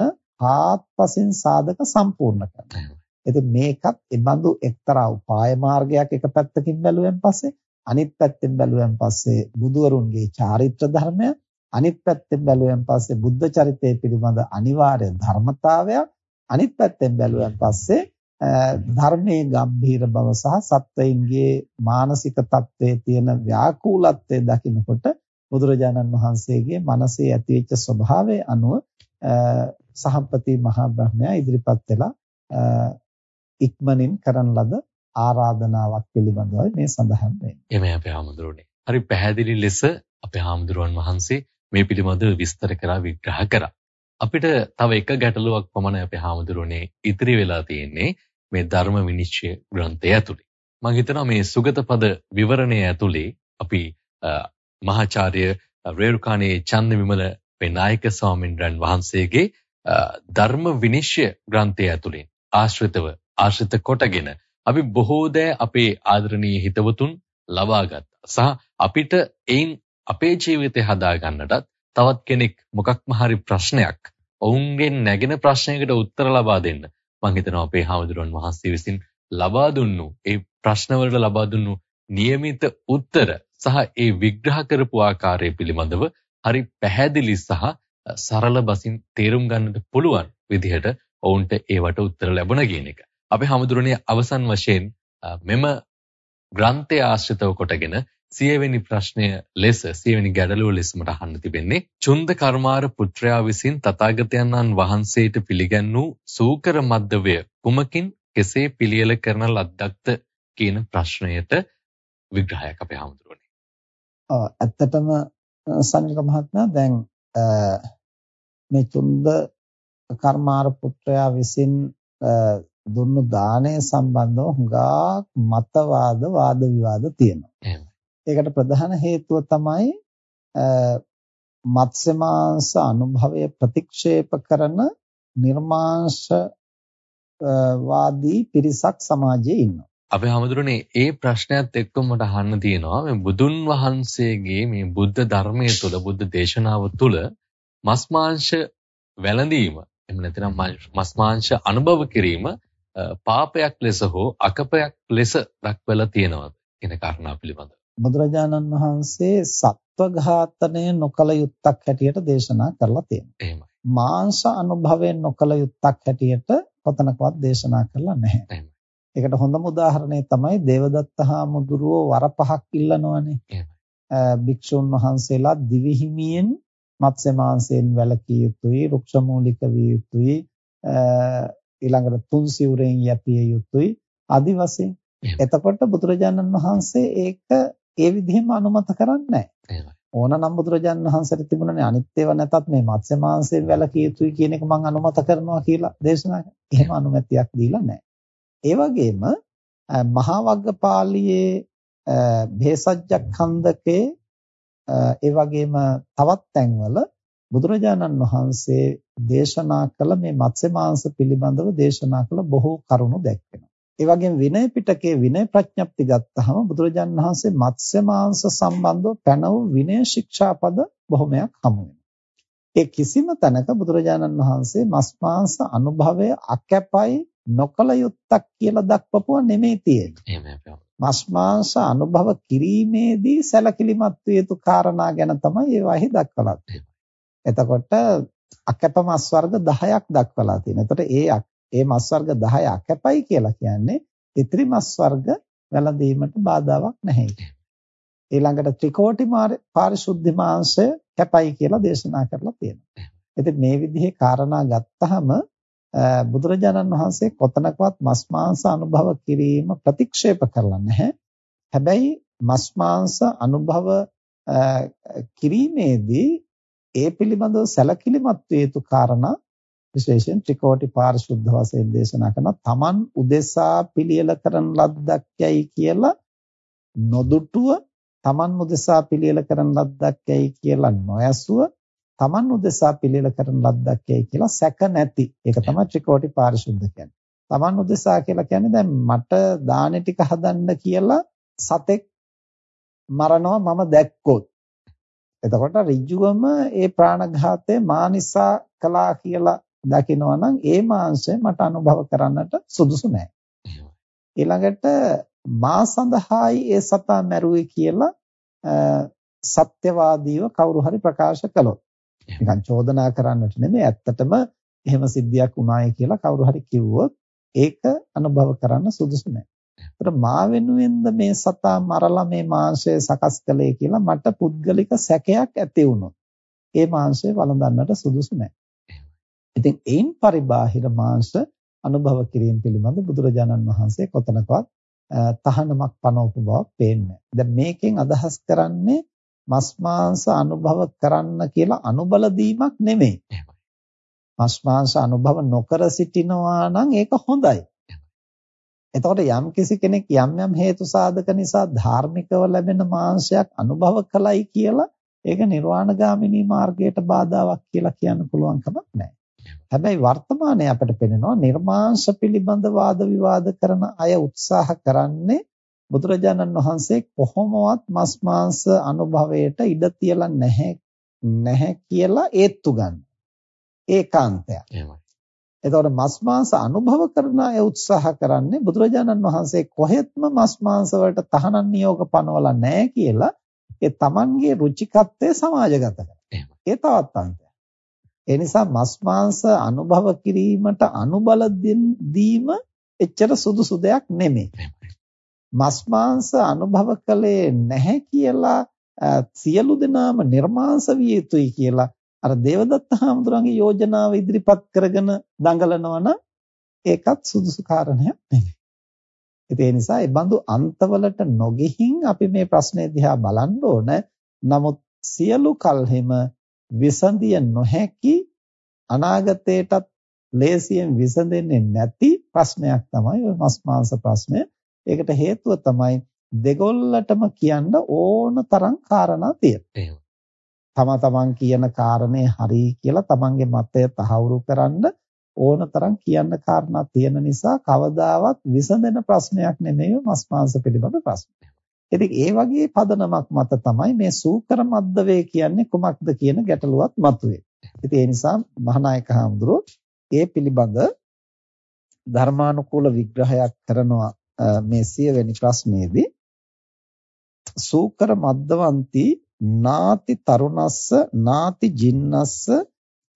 ආත්පසින් සාධක සම්පූර්ණ කරනවා. ඉතින් මේකත් ඒ බඳු එක්තරා උපාය මාර්ගයක් එක පැත්තකින් බැලුවෙන් පස්සේ අනිත් පැත්තෙන් බැලුවෙන් පස්සේ බුදුවරුන්ගේ චාරිත්‍ර ධර්මය අනිත් පැත්තෙන් බැලුවෙන් පස්සේ බුද්ධ චරිතය පිළිබඳ අනිවාර්ය ධර්මතාවයක් අනිත් පැත්තෙන් බැලුවෙන් පස්සේ ධර්මයේ ගම්භීර බව සහ සත්වයින්ගේ මානසික තත්වයේ තියෙන ව්‍යාකූලත්වය දකිනකොට බුදුරජාණන් වහන්සේගේ මනසේ ඇතිවෙච්ච ස්වභාවය අනුව සහම්පති මහා බ්‍රහ්මයා ඉදිරිපත් වෙලා ඉක්මනින් කරන ලද ආරාධනාවක් පිළිබඳවයි මේ සඳහන් වෙන්නේ. එමේ අපේ හාමුදුරනේ. හරි පැහැදිලි ලෙස අපේ හාමුදුරුවන් වහන්සේ මේ පිළිබඳව විස්තර කරා විග්‍රහ කරා. අපිට තව එක ගැටලුවක් පමණයි අපේ හාමුදුරනේ ඉතිරි වෙලා තියෙන්නේ මේ ධර්ම විනිශ්චය ග්‍රන්ථය ඇතුලේ. මම හිතනවා මේ සුගත පද විවරණය ඇතුලේ අපි මහාචාර්ය රේරුකාණේ චන්ද විමල පෙනායක ස්වාමින්ද්‍රයන් වහන්සේගේ ධර්ම විනිශ්චය ග්‍රන්ථය ඇතුළේ ආශ්‍රිතව ආශ්‍රිත කොටගෙන අපි බොහෝ දෑ අපේ ආදරණීය හිතවතුන් ලබා ගත්තා. සහ අපිට එයින් අපේ ජීවිතය හදා ගන්නටත් තවත් කෙනෙක් මොකක්ම හරි ප්‍රශ්නයක් ඔවුන්ගෙන් නැගෙන ප්‍රශ්නයකට උත්තර ලබා දෙන්න මම හිතනවා අපේ හාමුදුරන් වහන්සේ විසින් ලබා දුන්නු ඒ ප්‍රශ්නවලට ලබා දුන්නු નિયમિત උත්තර සහ ඒ විග්‍රහ කරපු ආකාරය පිළිබඳව හරි පැහැදිලි සහ සරල බසින් තේරුම් ගන්නට පුළුවන් විදිහට ඔවුන්ට ඒවට උත්තර ලැබුණ කියන එක. අපි හැමදෙරෝනේ අවසන් වශයෙන් මෙම ග්‍රන්ථය ආශ්‍රිතව කොටගෙන සියවෙනි ප්‍රශ්නය ලෙස සියවෙනි ගැටලුව ලෙස මට අහන්න තිබෙන්නේ චුන්ද කර්මාර පුත්‍රයා විසින් තථාගතයන්න් වහන්සේට පිළිගන්නූ සූකර මද්දවය කුමකින් කෙසේ පිළියෙල කරන ලද්දක්ද කියන ප්‍රශ්නයට විග්‍රහයක් අපේ හමුදුරනේ. ඇත්තටම සංජික මහත්මයා දැන් මේ චුන්ද කර්මාර පුත්‍රයා විසින් දුන්නු දාණය සම්බන්ධව හුඟක් මතවාද වාද විවාද තියෙනවා. ඒකට ප්‍රධාන හේතුව තමයි මත්ස්‍ය මාංශ අනුභවය ප්‍රතික්ෂේප කරන නිර්මාංශ වාදී පිරිසක් සමාජයේ ඉන්නවා. අපි හැමදෙරෝනේ ඒ ප්‍රශ්නයත් එක්කම මට අහන්න තියෙනවා මේ බුදුන් වහන්සේගේ මේ බුද්ධ ධර්මයේ තුල බුද්ධ දේශනාව තුල මස් මාංශ වැළඳීම එහෙම නැත්නම් මස් මාංශ අනුභව කිරීම පාපයක් ලෙස හෝ අකපයක් ලෙස දක්වලා තියෙනවා කියන කාරණා පිළිබඳව. බුදුරජාණන් වහන්සේ සත්ව ඝාතනය නොකල යුත්තක් හැටියට දේශනා කරලා තියෙනවා. එහෙමයි. මාංශ අනුභවයෙන් නොකල යුත්තක් හැටියට කොතනකවත් දේශනා කරලා නැහැ. එහෙමයි. ඒකට හොඳම උදාහරණය තමයි දේවදත්ත හාමුදුරුවෝ වර පහක් ඉල්ලනවානේ. භික්ෂුන් වහන්සේලා දිවිහිමියෙන් මත්ස්‍ය මාංශයෙන් වැළකී යුතුයි, රුක්ෂ මූලික විය යුතුයි, ඊළඟට තුන් සිවුරෙන් යැපිය යුතුයි ආදි වශයෙන්. එතකොට බුදුරජාණන් වහන්සේ ඒක ඒ විදිහම අනුමත කරන්නේ නැහැ. ඕනනම් බුදුරජාණන් වහන්සේට තිබුණනේ අනිත් ඒවා නැතත් මේ මත්ස්‍ය මාංශයෙන් වැළකී යුතුයි කියන එක මම අනුමත කරනවා කියලා දේශනා කරා. එහෙම අනුමැතියක් දීලා නැහැ. ඒ වගේම මහා වග්ගපාළියේ භේසජ්ජ ඛණ්ඩකේ ඒ වගේම තවත් තැන්වල බුදුරජාණන් වහන්සේ දේශනා කළ මේ මත්ස්‍ය මාංශ පිළිබඳව දේශනා කළ බොහෝ කරුණු දැක්වෙනවා. ඒ වගේම විනය පිටකයේ විනය ප්‍රඥප්ති ගත්තාම බුදුරජාණන් වහන්සේ මත්ස්‍ය මාංශ සම්බන්ධව පැනවු විනය ශික්ෂාපද බොහොමයක් හමු ඒ කිසිම තැනක බුදුරජාණන් වහන්සේ මස් මාංශ අනුභවය අකැපයි නොකල යුත්තක් කියලා දක්වපුවා නෙමෙයි තියෙන්නේ. මස් මාංශ අනුභව කිරීමේදී සැලකිලිමත් විය යුතු කාරණා ගැන තමයි ඒවාෙහි දක්වලා තියෙන්නේ. එතකොට අකැප මස් වර්ග 10ක් දක්වලා තියෙනවා. එතකොට ඒ ඒ මස් වර්ග 10 අකැපයි කියලා කියන්නේ ඉතිරි මස් වර්ග වැළඳීමට බාධාවක් නැහැ. ඊළඟට ත්‍රිකෝටි පාරිශුද්ධ මාංශය කැපයි කියලා දේශනා කරලා තියෙනවා. ඉතින් මේ විදිහේ කාරණා ගත්තහම බුදුරජාණන් වහන්සේ කොතනකවත් මස් මාංශ අනුභව කිරීම ප්‍රතික්ෂේප කරලා නැහැ. හැබැයි මස් මාංශ අනුභව කිරීමේදී ඒ පිළිබඳව සැලකිලිමත් වේ යුතු කාරණා විශේෂයෙන් ත්‍රිකෝටි පාරිශුද්ධ වශයෙන් දේශනා කරන තමන් උදෙසා පිළියෙල කරන ලද්දක්යයි කියලා නොදුටුව තමන් උදෙසා පිළියෙල කරන ලද්දක්යයි කියලා නොයසුව තමන් උදෙසා පිළියෙල කරන ලද්දක්යයි කියලා සැක නැති. ඒක තමයි ත්‍රිකෝටි පාරිශුද්ධ කියන්නේ. තමන් උදෙසා කියලා කියන්නේ දැන් මට දානේ ටික හදන්න කියලා සතෙක් මරනවා මම දැක්කොත්. එතකොට ඍජුවම ඒ ප්‍රාණඝාතය මා නිසා කළා කියලා දකිනවා නම් ඒ මාංශය මට අනුභව කරන්නට සුදුසු නෑ. ඊළඟට මා සඳහායි ඒ සතා මැරුවේ කියලා සත්‍යවාදීව කවුරු හරි ප්‍රකාශ කළොත්. නිකන් චෝදනා කරන්නට නෙමෙයි ඇත්තටම එහෙම සිද්ධියක් වුණායි කියලා කවුරු හරි කිව්වොත් ඒක අනුභව කරන්න සුදුසු නෑ. ඒතර මා වෙනුවෙන්ද මේ සතා මරලා මේ මාංශය සකස් කළේ කියලා මට පුද්ගලික සැකයක් ඇති වුණොත් ඒ මාංශය වළඳන්නට සුදුසු නෑ. ඉතින් ඒන් පරිබාහිර මාංශ අනුභව කිරීම පිළිබඳ බුදුරජාණන් වහන්සේ කොතනකවත් තහනමක් පනවපු බවක් පේන්නේ දැන් මේකෙන් අදහස් කරන්නේ මස් මාංශ අනුභව කරන්න කියලා අනුබල දීමක් නෙමෙයි. මස් මාංශ අනුභව නොකර සිටිනවා නම් ඒක හොඳයි. එතකොට යම් කිසි කෙනෙක් යම් යම් හේතු සාධක නිසා ධාර්මිකව ලැබෙන මාංශයක් අනුභව කළයි කියලා ඒක නිර්වාණගාමිනී මාර්ගයට බාධාවක් කියලා කියන්න පුළුවන් කමක් නැහැ. හැබැයි වර්තමානයේ අපිට පෙනෙනවා නිර්මාංශ පිළිබඳ වාද විවාද කරන අය උත්සාහ කරන්නේ බුදුරජාණන් වහන්සේ කොහොමවත් මස් මාංශ අනුභවයට ඉඩ තියලා නැහැ නැහැ කියලා ඒත්තු ගන්න. ඒකාන්තයක්. එහෙමයි. එතකොට මස් මාංශ අනුභව කරන අය උත්සාහ කරන්නේ බුදුරජාණන් වහන්සේ කොහෙත්ම මස් මාංශ වලට තහනම් නියෝග පනවලා නැහැ කියලා ඒ Tamanගේ රුචිකත්වය සමාජගත කරනවා. ඒ තවත් අන්තයක්. ඒ නිසා මස් මාංශ අනුභව කිරීමට අනුබල දීම එච්චර සුදුසු දෙයක් නෙමෙයි. මස් මාංශ අනුභව කළේ නැහැ කියලා සියලු දෙනාම නිර්මාංශ විය යුතුයි කියලා අර දේවදත්ත හාමුදුරන්ගේ යෝජනාව ඉදිරිපත් කරගෙන දඟලනවා නම් ඒකත් සුදුසු කාරණයක් නෙමෙයි. ඒ නිසා ඒ බඳු අන්තවලට නොගෙහින් අපි මේ ප්‍රශ්නේ දිහා බලන්න ඕන. නමුත් සියලු කල්හිම විසඳිය නොහැකි අනාගතයටත් ලේසියෙන් විසඳෙන්නේ නැති ප්‍රශ්නයක් තමයි ඔය මස් මාංශ ප්‍රශ්නය. ඒකට හේතුව තමයි දෙගොල්ලටම කියන්න ඕන තරම් කාරණා තියෙනවා. තම තමන් කියන කාරණේ හරි කියලා තමන්ගේ මතය තහවුරු කරන්න ඕනතරම් කියන්න කාරණා තියෙන නිසා කවදාවත් විසඳෙන ප්‍රශ්නයක් නෙමෙයි මස් මාංශ පිළිබඳ ප්‍රශ්නය. ඉතින් ඒ වගේ පදනමක් මත තමයි මේ සූකර මද්දවේ කියන්නේ කුමක්ද කියන ගැටලුවක් මතුවේ. ඉතින් ඒ නිසා මහානායක හඳුරෝ ඒ පිළිබඳ ධර්මානුකූල විග්‍රහයක් කරනවා මේ සියවෙනි ප්‍රශ්නයේදී සූකර මද්දවන්ති නාති තරුණස්ස නාති ජින්නස්ස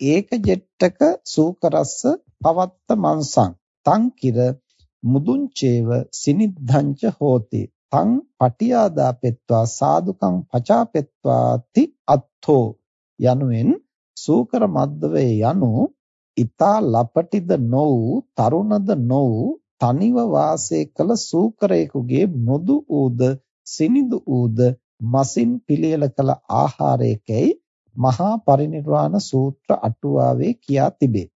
ඒක ජෙට්ටක සූකරස්ස පවත්ත මන්සං තං කිර මුදුංචේව සිනිද්ධංච හෝති. තං පටියාදා පෙත්වා සාදුකං පචාපෙත්වාති අත්ථෝ යනුවෙන් සූකර මද්දවේ යනු ඊතා ලපටිද නොවු තරුණද නොවු තනිව වාසය කළ සූකරයෙකුගේ මෘදු ඌද සිනිඳු ඌද මසින් පිළියෙල කළ ආහාරයකයි මහා පරිනිර්වාණ සූත්‍ර අටුවාවේ කියා තිබේ.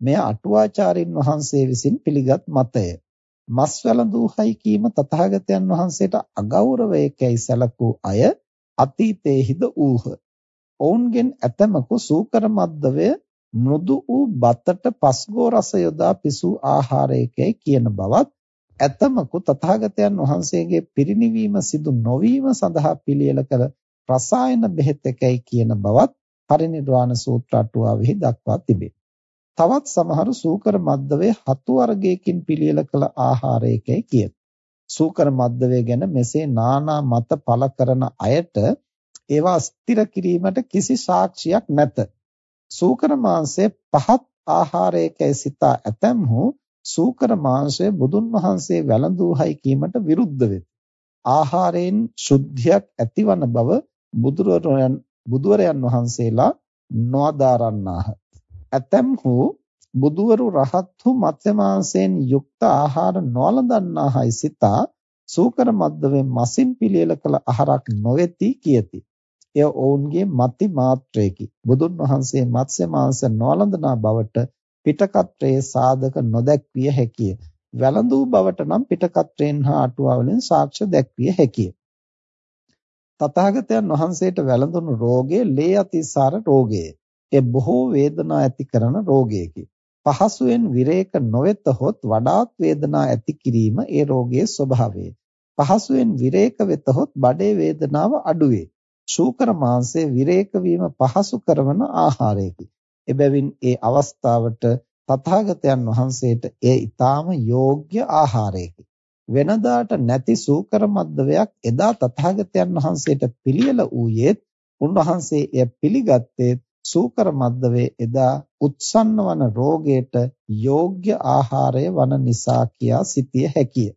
මෙය අටුවාචාරින් වහන්සේ විසින් පිළිගත් මතය. මස් වැළඳූහයි කීම තථාගතයන් වහන්සේට අගෞරවයකයි සැලකූ අය අතීතයේහිද ඌහ. ඔවුන්ගෙන් ඇතමකු සූකර මද්දවය මෘදු වූ බතට පස්ගෝ රස යොදා පිසූ ආහාරයකයි කියන බවත් ඇතමකු තථාගතයන් වහන්සේගේ පිරිණිවීම සිදු නොවීම සඳහා පිළියෙල කළ රසායන බෙහෙත් එකයි කියන බවත් පරිනිර්වාණ සූත්‍ර අටුවාවෙහි දක්වා තිබේ. තවත් සමහරු සූකර මද්දවේ හතු වර්ගයකින් පිළියෙල කළ ආහාරයකයි කියත. සූකර මද්දවේ ගැන මෙසේ නානා මත පළ කරන අයට ඒවා ස්ථිර කිරීමට කිසි සාක්ෂියක් නැත. සූකර මාංශය පහත් ආහාරයකයි සිතා ඇතැම්හු සූකර මාංශය බුදුන් වහන්සේ වැළඳූහයි කීමට විරුද්ධ වෙති. ආහාරයෙන් ශුද්ධියක් ඇතිවන බව බුදුරයන් බුදුරයන් වහන්සේලා නොඅදාරන්නාහ. ඇතැම්හු බුදුවරු රහත්හු මත්ස්‍ය මාංශයෙන් යුක්ත ආහාර නොලදන්නාහයි සිතා සූකර මද්දවෙන් මසින් පිළියෙල කළ ආහාරක් නොවේති කියති. එය ඔවුන්ගේ මති මාත්‍රයකි. බුදුන් වහන්සේ මත්ස්‍ය මාංශ නොලඳනා බවට පිටකත්‍රයේ සාධක නොදැක්විය හැකිය. වැළඳූ බවට නම් පිටකත්‍රයෙන් හා අටුවාවලින් සාක්ෂි දැක්විය හැකිය. තථාගතයන් වහන්සේට වැළඳුණු රෝගය ලේ අතිසාර රෝගය. ඒ බොහෝ වේදනා ඇති කරන රෝගයකි. පහසුවෙන් විරේක නොවෙතහොත් වඩාත් වේදනා ඇති කිරීම ඒ රෝගයේ ස්වභාවය. පහසුවෙන් විරේක වෙතහොත් බඩේ වේදනාව අඩුවේ. ශූකර මාංශයේ විරේක වීම පහසු කරන ආහාරයකි. එබැවින් ඒ අවස්ථාවට තථාගතයන් වහන්සේට එය ඊටාම යෝග්‍ය ආහාරයකි. වෙනදාට නැති සූකර මද්දවයක් එදා තථාගතයන් වහන්සේට පිළියෙල වූයේත් උන්වහන්සේ එය පිළිගත්තේ සූකර මද්දවේ එදා උත්සන්න වන රෝගයට යෝග්‍ය ආහාරය වන නිසා කියා සිටිය හැකිය.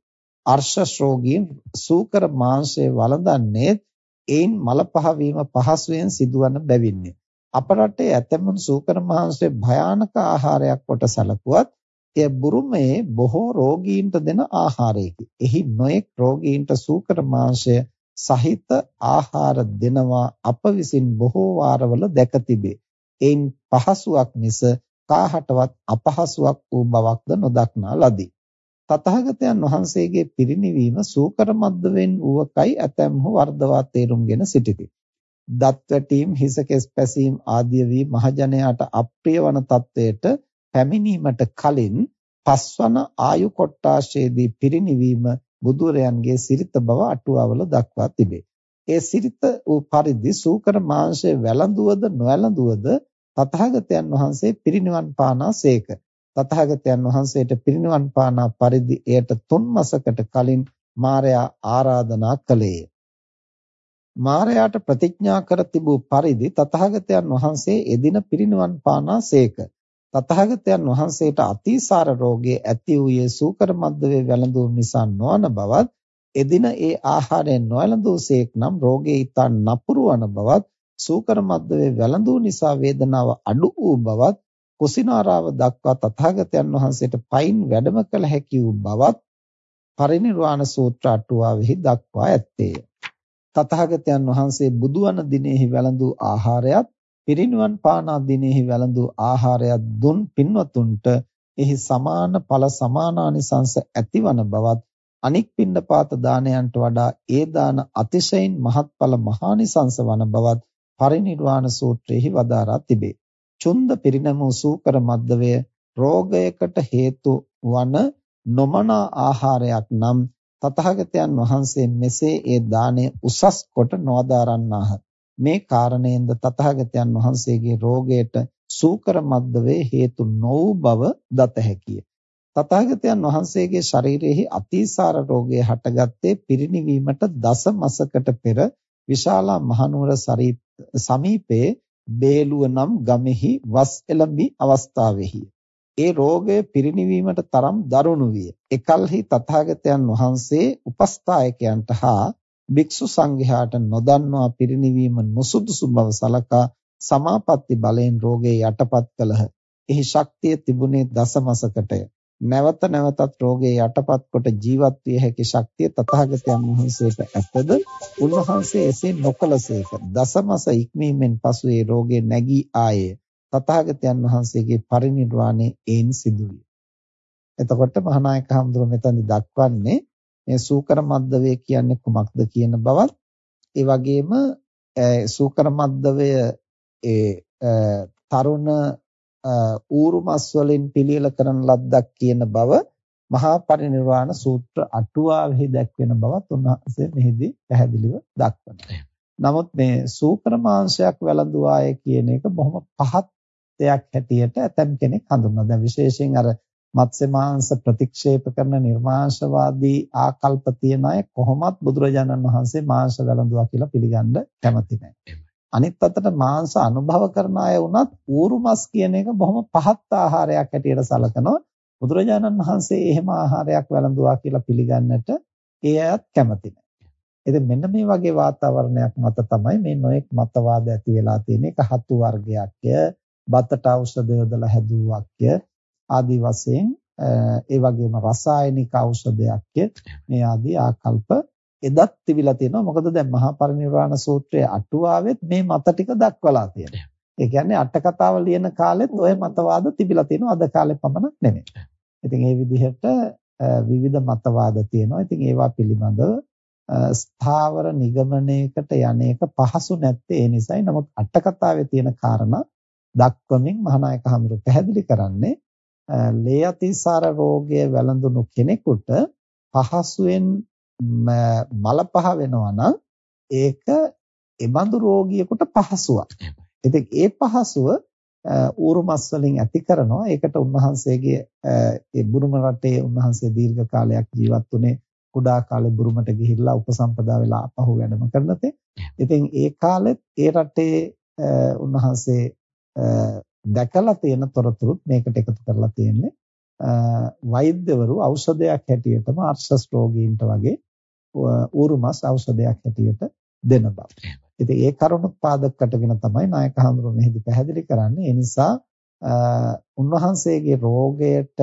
අර්ශ රෝගීන් සූකර මාංශය වළඳන්නේ ඒන් මල පහ වීම පහසුවෙන් සිදුවන බැවින්ය. අප රටේ ඇතැමුන් සූකර මාංශයේ භයානක ආහාරයක් කොට සැලකුවත් එය බුරුමයේ බොහෝ රෝගීන්ට දෙන ආහාරයකි. එහි නොඑක් රෝගීන්ට සූකර මාංශය සහිත ආහාර දෙනවා අප විසින් බොහෝ වාරවල දැක තිබේ. එයින් පහසුවක් මිස කාහටවත් අපහසුයක් වූ බවක්ද නොදක්නා ලදී. තථාගතයන් වහන්සේගේ පිරිණිවීම සූකර මද්දවෙන් වූවකයි ඇතැම්හු වර්ධවා තේරුම්ගෙන සිටිති. දත් වැටීම් හිස කෙස් පැසීම් ආදිය වී මහජනයාට අප්‍රිය වන තත්වයට පැමිණීමට කලින් පස්වන ආයු කොට්ටාශයේදී පිරිණිවීම බුදුරයන්ගේ සිරිත බව අටුවාවල දක්වා තිබේ. ඒ සිරිත වූ පරිදි සූකර මාංශය වැළඳුවද නොවැළඳුවද තථාගතයන් වහන්සේ පිරිනිවන් පානාසේක. තථාගතයන් වහන්සේට පිරිනිවන් පානා පරිදි එයට තුන් මාසකට කලින් මාරයා ආරාධනා කළේය. මාරයාට ප්‍රතිඥා කර තිබූ පරිදි තථාගතයන් වහන්සේ එදින පිරිනිවන් පානාසේක. තථාගතයන් වහන්සේට අතිසාර රෝගයේ ඇති වූයේ සූකර මද්දවේ වැළඳු නිසා නොවන බවත් එදින ඒ ආහාරයෙන් නොයලඳුසේක් නම් රෝගේ ඊතා නපුරු වන බවත් සූකර මද්දවේ වැළඳු නිසා වේදනාව අඩු වූ බවත් කුසිනාරාව දක්වා තථාගතයන් වහන්සේට පයින් වැඩම කළ හැකි වූ බවත් පරිනිර්වාණ සූත්‍ර අටුවාවෙහි දක්වා ඇත්තේය. තථාගතයන් වහන්සේ බුදුවන දිනෙහි වැළඳු ආහාරයත් පිරිනිවන් පානා දිනෙහි වැළඳු ආහාරයත් දුන් පින්වතුන්ට එහි සමාන ඵල සමානානිසංස ඇතිවන බවත් අනික් පින්නපාත දානයන්ට වඩා ඒ දාන අතිශයින් මහත්ඵල මහානිසංස වන බවත් පරිනිර්වාණ සූත්‍රයේහි වදාරා තිබේ. චුන්ද පිරිනමු සූකර මද්දවය රෝගයකට හේතු වන නොමනා ආහාරයක් නම් තථාගතයන් වහන්සේ මෙසේ ඒ දාණය උසස් කොට නොවදාරන්නාහ. මේ කාරණයෙන්ද තථාගතයන් වහන්සේගේ රෝගයට සූකර මද්දවේ හේතු නොවූ බව දත හැකිය. තථාගතයන් වහන්සේගේ ශරීරයේ අතිසාර රෝගය හටගත්තේ පිරිණිවීමට දස මාසකට පෙර විශාලා මහනුවර සමීපයේ බේලුව නම් ගමෙහි වස් එළඹි අවස්ථාවෙහි ඒ රෝගය පිරිණිවීමට තරම් දරුණු විය. එකල්හි තථාගතයන් වහන්සේ උපස්ථායකයන්ට හා භික්ෂු සංඝයාට නොදන්වා පිරිණිවීම නුසුදුසු බව සලකා සමාපatti බලයෙන් රෝගේ යටපත් කළහ. එහි ශක්තිය තිබුණේ දසමසකටය. නැවත නැවතත් රෝගේ යටපත් කොට ජීවත් විය හැකි ශක්තිය තථාගතයන් වහන්සේට ඇතද? උන්වහන්සේ එසේ නොකලසේක දසමස ඉක්මීමෙන් පසු ඒ රෝගේ නැගී ආයේ තථාගතයන් වහන්සේගේ පරිනිර්වාණය ඒන් සිදුවිය. එතකොට මහානායක හඳුර මෙතනදි දක්වන්නේ මේ සූකර මද්දවේ කියන්නේ කුමක්ද කියන බවත්. ඒ වගේම සූකර මද්දවය ඒ තරුණ ඌරු මස් වලින් පිළියෙල කරන ලද්දක් කියන බව මහා පරිනිර්වාණ සූත්‍ර අටුවාවෙහි දැක්වෙන බවත් උන්වහන්සේ මෙහිදී පැහැදිලිව දක්වනවා. නමුත් මේ සූකර මාංශයක් වැළඳුවාය කියන එක බොහොම පහත් දෙයක් හැටියට ඇතම් කෙනෙක් හඳුන්වනවා. දැන් විශේෂයෙන් අර මත්ස්‍ය මාංශ ප්‍රතික්ෂේප කරන නිර්මාංශවාදී ආකල්ප තියන අය කොහොමත් බුදුරජාණන් වහන්සේ මාංශ වැළඳුවා කියලා පිළිගන්න කැමති නැහැ. අනිත් අතට මාංශ අනුභව කරන අය වුණත් ඌරු මස් කියන එක බොහොම පහත් ආහාරයක් හැටියට සලකනවා. බුදුරජාණන් වහන්සේ එහෙම ආහාරයක් වැළඳුවා කියලා පිළිගන්නට ඒ අයත් කැමති නැහැ. ඉතින් මෙන්න මේ වගේ වාතාවරණයක් මත තමයි මේ නොඑක් මතවාද ඇති වෙලා තියෙන්නේ. ඒක හතු වර්ගයක්ය, බතට ඖෂධ යොදලා හැදුවාක්ය ආදී වශයෙන් ඒ වගේම රසායනික ඖෂධයක්ය මේ ආදී ආකල්ප එදත් තිබිලා තියෙනවා. මොකද දැන් මහා පරිනිර්වාණ සූත්‍රයේ අටුවාවෙත් මේ මත ටික දක්වලා තියෙනවා. ඒ කියන්නේ අට කතාව ලියන කාලෙත් ওই මතවාද තිබිලා තියෙනවා. අද කාලේ පමණක් නෙමෙයි. ඉතින් මේ විදිහට විවිධ මතවාද තියෙනවා. ඉතින් ඒවා පිළිබඳව ස්ථාවර නිගමනයකට යන්නේක පහසු නැත්තේ ඒ නිසායි. නමුත් අට කතාවේ තියෙන කාරණා දක්වමින් මහානායක හඳුරු පැහැදිලි කරන්නේ ලේ අතිසාර රෝගය වැළඳුණු කෙනෙකුට පහසුවෙන් මල පහ වෙනවා නම් ඒක එබඳු රෝගියෙකුට පහසුවක්. ඉතින් ඒ පහසුව ඌරු මස් වලින් ඇති කරනවා. ඒකට උන්වහන්සේගේ ඒ බුරුම රටේ උන්වහන්සේ දීර්ඝ කාලයක් ජීවත් වුණේ කුඩා කාලේ බුරුමට ගිහිල්ලා උපසම්පදා වෙලා අපහු වැඩම කරන තේ. ඉතින් ඒ කාලෙත් ඒ රටේ උන්වහන්සේ දැකලා තියෙන තොරතුරුත් මේකට එකතු කරලා තියෙන්නේ. වෛද්‍යවරු ඖෂධයක් හැටියටම අර්ශස් රෝගීන්ට වගේ ඌරුමස් ඖෂධයක් හැටියට දෙන බව. ඉතින් ඒ කරුණු පාදක කොටගෙන තමයි නායක හඳුරු මෙහිදී පැහැදිලි කරන්නේ. ඒ නිසා උන්වහන්සේගේ රෝගයට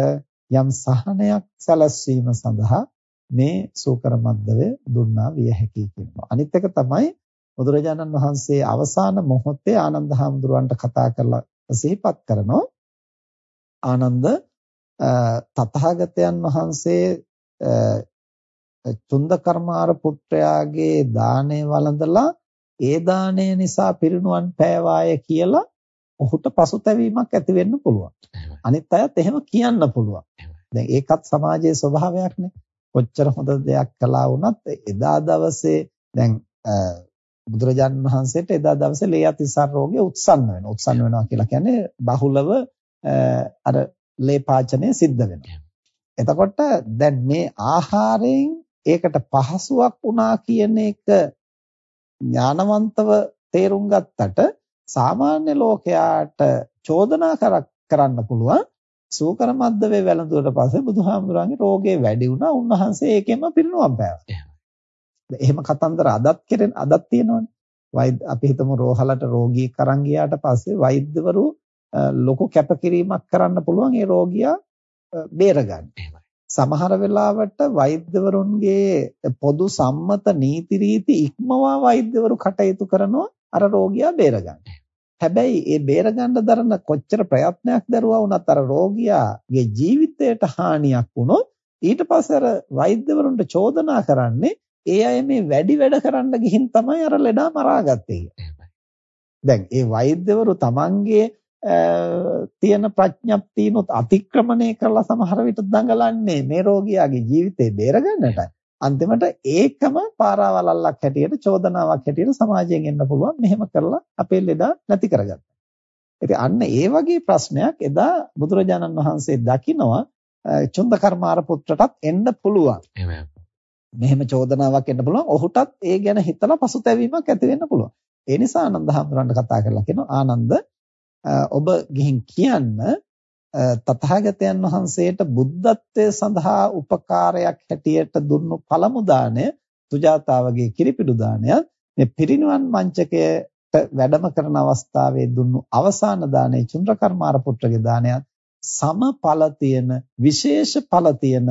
යම් සහනයක් සැලැස්වීම සඳහා මේ සූකර මද්දවය දුන්නා විය හැකියි කියනවා. අනිත් එක තමයි බුදුරජාණන් වහන්සේ අවසාන මොහොතේ ආනන්ද හාමුදුරුවන්ට කතා කරලා සිහිපත් කරනවා ආනන්ද තථාගතයන් වහන්සේ චුන්දකර්මාර පුත්‍රයාගේ දාණය වළඳලා ඒ දාණය නිසා පිරිනුවන් පෑවාය කියලා ඔහුට පසුතැවීමක් ඇති වෙන්න පුළුවන්. අනිත් අයත් එහෙම කියන්න පුළුවන්. දැන් ඒකත් සමාජයේ ස්වභාවයක්නේ. කොච්චර හොඳ දෙයක් කළා වුණත් එදා දවසේ දැන් බුදුරජාණන් වහන්සේට එදා දවසේ ලේ අතිසාර රෝගය උත්සන්න වෙනවා. උත්සන්න වෙනවා කියලා කියන්නේ බහුලව අර ලේ පාචනය සිද්ධ වෙනවා. එතකොට දැන් මේ ආහාරයෙන් ඒකට පහසුවක් වුණා කියන එක ඥානවන්තව තේරුම් ගත්තට සාමාන්‍ය ලෝකයාට චෝදනා කරන්න පුළුවන් සූකර මද්දවේ වැළඳුවට පස්සේ බුදුහාමුදුරන්ගේ රෝගේ වැඩි වුණා උන්වහන්සේ ඒකෙම පිරිනුවම් පෑවා. එහෙම කතන්දර අදත් කෙරෙන අදත් තියෙනවනේ. වෛද්‍ය අපි හිතමු රෝහලට රෝගී කරන් ගියාට පස්සේ වෛද්‍යවරු ලොකු කැපකිරීමක් කරන්න පුළුවන් ඒ රෝගියා බේරගන්න. සමහර වෙලාවට වෛද්‍යවරුන්ගේ පොදු සම්මත නීති රීති ඉක්මවා වෛද්‍යවරු කටයුතු කරනවා අර රෝගියා බේරගන්න. හැබැයි ඒ බේරගන්න දරන කොච්චර ප්‍රයත්නයක් දරුවා වුණත් අර රෝගියාගේ ජීවිතයට හානියක් වුණොත් ඊට පස්සේ අර වෛද්‍යවරුන්ට චෝදනා කරන්නේ ඒ අය මේ වැඩි වැඩ කරන්න ගිහින් තමයි අර ලෙඩා මරාගත්තේ දැන් ඒ වෛද්‍යවරු තමන්ගේ තියෙන ප්‍රඥප්තියනොත් අතික්‍රමණය කරලා සමහර විට දඟලන්නේ මේ රෝගියාගේ ජීවිතේ බේරගන්නටයි අන්තිමට ඒකම පාරාවලල්ලක් හැටියට චෝදනාවක් හැටියට සමාජයෙන් එන්න පුළුවන් මෙහෙම කරලා අපේ ලෙඩා නැති කරගත්තා. ඉතින් අන්න ඒ වගේ ප්‍රශ්නයක් එදා බුදුරජාණන් වහන්සේ දකිනවා චුන්දකර්මාර පුත්‍රටත් එන්න පුළුවන්. මෙහෙම චෝදනාවක් එන්න පුළුවන්. ඔහුටත් ඒ ගැන හිතලා පසුතැවීමක් ඇති වෙන්න පුළුවන්. ඒ නිසා ආනන්ද හැඳුනන්න කතා කරලා කියනවා ආනන්ද ඔබ ගිහින් කියන්න තථාගතයන් වහන්සේට බුද්ධත්වයේ සඳහා උපකාරයක් හැටියට දුන්නු පළමු දාණය සුජාතාවගේ කිරිපිඩු දාණයත් මේ පිරිනිවන් මංචකයට වැඩම කරන අවස්ථාවේ දුන්නු අවසාන දාණය චුන්ද්‍රකර්මාර පුත්‍රගේ දාණයත්. සමඵල තියෙන විශේෂ ඵල තියෙන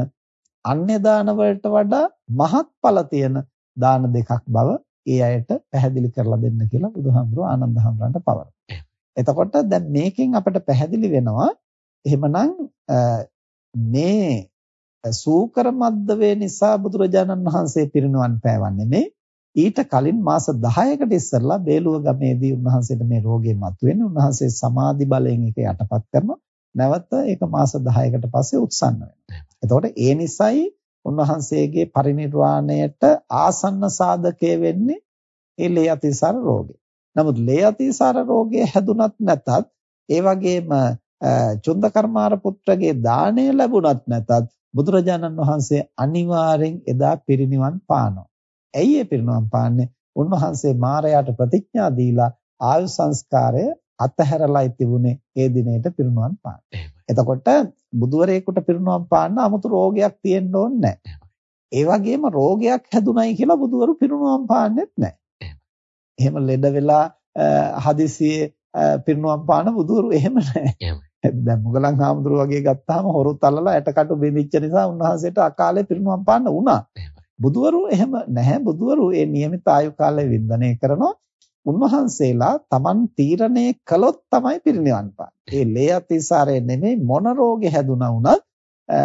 අන්‍ය දාන වලට වඩා මහත් ඵල තියෙන දාන දෙකක් බව ඒ අයට පැහැදිලි කරලා දෙන්න කියලා බුදුහාමුදුරුවෝ ආනන්ද හැමරන්ට පවරනවා. එතකොට දැන් මේකෙන් අපිට පැහැදිලි වෙනවා එහෙමනම් මේ සූකර මද්දවේ නිසා බුදුරජාණන් වහන්සේ පිරිනුවන් පෑවන්නේ මේ ඊට කලින් මාස 10කට ඉස්සරලා බේලුව ගමේදී උන්වහන්සේට මේ රෝගේ මතුවෙන්නේ උන්වහන්සේ සමාධි බලයෙන් ඒක යටපත් කරනවා නැවත ඒක මාස 10කට පස්සේ උත්සන්න වෙනවා. එතකොට ඒ නිසයි උන්වහන්සේගේ පරිණිරවාණයට ආසන්න සාධකයේ වෙන්නේ ඒ ලේ අතිසාර රෝගේ. නමුත් ලේ අතිසාර රෝගය හැදුනත් නැතත් ඒ වගේම චුන්දකර්මාර පුත්‍රගේ දාණය ලැබුණත් නැතත් බුදුරජාණන් වහන්සේ අනිවාර්යෙන් එදා පිරිනිවන් පානවා. ඇයි ඒ පිරිනිවන් පාන්නේ? උන්වහන්සේ මාරයාට ප්‍රතිඥා දීලා ආයු සංස්කාරය අතහැරලා තිබුණේ ඒ දිනෙට පිරිනිවන් පාන්න. එතකොට බුදුවරයෙකුට පිරිනිවන් පාන්න 아무තු රෝගයක් තියෙන්න ඕනේ නැහැ. ඒ වගේම රෝගයක් හැදුනයි කියලා බුදුවරු පිරිනිවන් පාන්නෙත් නැහැ. එහෙම ලෙඩ වෙලා හදිසියේ පිරිනුවම් පාන බුදුරු එහෙම නැහැ. දැන් මුගලන් හාමුදුරුවෝ වගේ ගත්තාම හොරු තලලා ඇටකටු බෙදිච්ච නිසා උන්වහන්සේට අකාලේ පිරිනුවම් පාන්න වුණා. බුදුවරු එහෙම නැහැ. බුදුවරු ඒ નિયમિત ආයු කාලය වින්දනය කරනවා. උන්වහන්සේලා Taman තීරණය කළොත් තමයි පිරිනිවන් පාන්නේ. ඒ ලේ අතිසාරය නෙමෙයි මොන රෝගේ හැදුනා වුණත්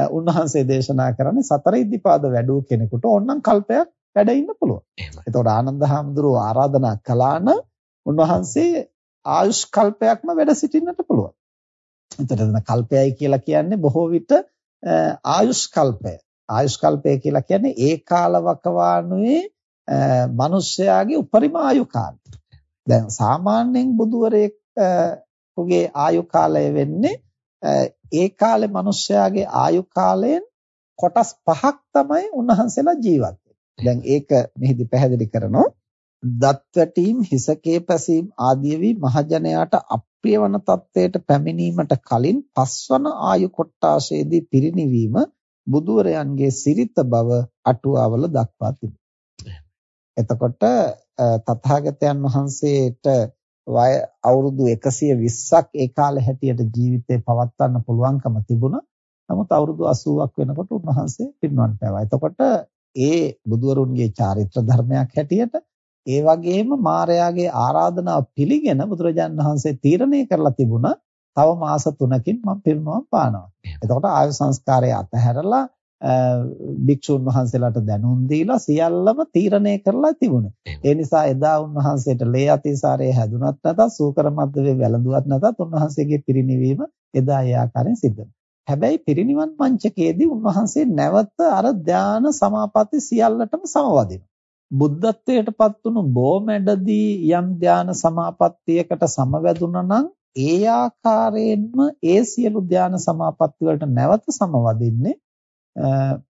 උන්වහන්සේ දේශනා කරන්නේ සතර ඉද්ධිපාද වැඩූ කෙනෙකුට ඕනනම් කල්පයක් වැඩ ඉන්න පුළුවන්. එතකොට ආනන්ද හාමුදුරුවෝ ආරාධනා කළා නම් උන්වහන්සේ ආයුෂ් කල්පයක්ම වැඩ සිටින්නට පුළුවන්. එතකොට කල්පයයි කියලා කියන්නේ බොහෝ විට ආයුෂ් කල්පය. ආයුෂ් කල්පය කියලා කියන්නේ ඒ කාලවකවානුවේ මිනිස්යාගේ උපරිම ආයු කාලය. දැන් සාමාන්‍යයෙන් බුදුවරයෙකුගේ ආයු කාලය වෙන්නේ ඒ කාලේ මිනිස්යාගේ ආයු කාලයෙන් කොටස් පහක් තමයි උන්වහන්සේලා ජීවත්. දැන් ඒක මෙහිදී පැහැදිලි කරනවා දත්වැටීම් හිසකේ පැසීම් ආදී වී මහජනයාට අප්‍රිය වන තත්ත්වයට පැමිණීමට කලින් පස්වන ආයු කොට්ටාශයේදී පිරිණිවීම බුදුවරයන්ගේ සිරිත බව අටුවාවල දක්වා තිබේ. එතකොට තථාගතයන් වහන්සේට වය අවුරුදු 120ක් ඒ කාලේ හැටියට ජීවිතේ පවත්වන්න පුළුවන්කම තිබුණා. නමුත් අවුරුදු 80ක් වෙනකොට උන්වහන්සේ පිරිනිවන් පෑවා. එතකොට ඒ බුදුවරුන්ගේ චාරිත්‍ර ධර්මයක් හැටියට ඒ වගේම මාර්යාගේ ආරාධනාව පිළිගෙන බුදුරජාන් වහන්සේ තීරණය කරලා තිබුණා තව මාස 3කින් මම පිරිනොම් පානවා. එතකොට ආයු සංස්කාරය අතහැරලා භික්ෂුන් වහන්සේලාට දැනුම් දීලා සියල්ලම තීරණය කරලා තිබුණා. ඒ නිසා එදා උන්වහන්සේට ලේ අතිසාරයේ හැදුනත් නැතත් සූකර මද්දවේ වැළඳුවත් නැතත් උන්වහන්සේගේ පිරිනිවීම එදා ඒ ආකාරයෙන් සිද්ධ හැබැයි පිරිනිවන් මංචකයේදී උන්වහන්සේ නැවත අර ධානා සමාපatti සියල්ලටම සමවදිනවා. බුද්ධත්වයටපත් වුණු බොමැඩදී යම් ධාන සමාපත්තියකට සමවැදුණා නම් ඒ ආකාරයෙන්ම ඒ සියලු ධාන සමාපatti වලට නැවත සමවදින්නේ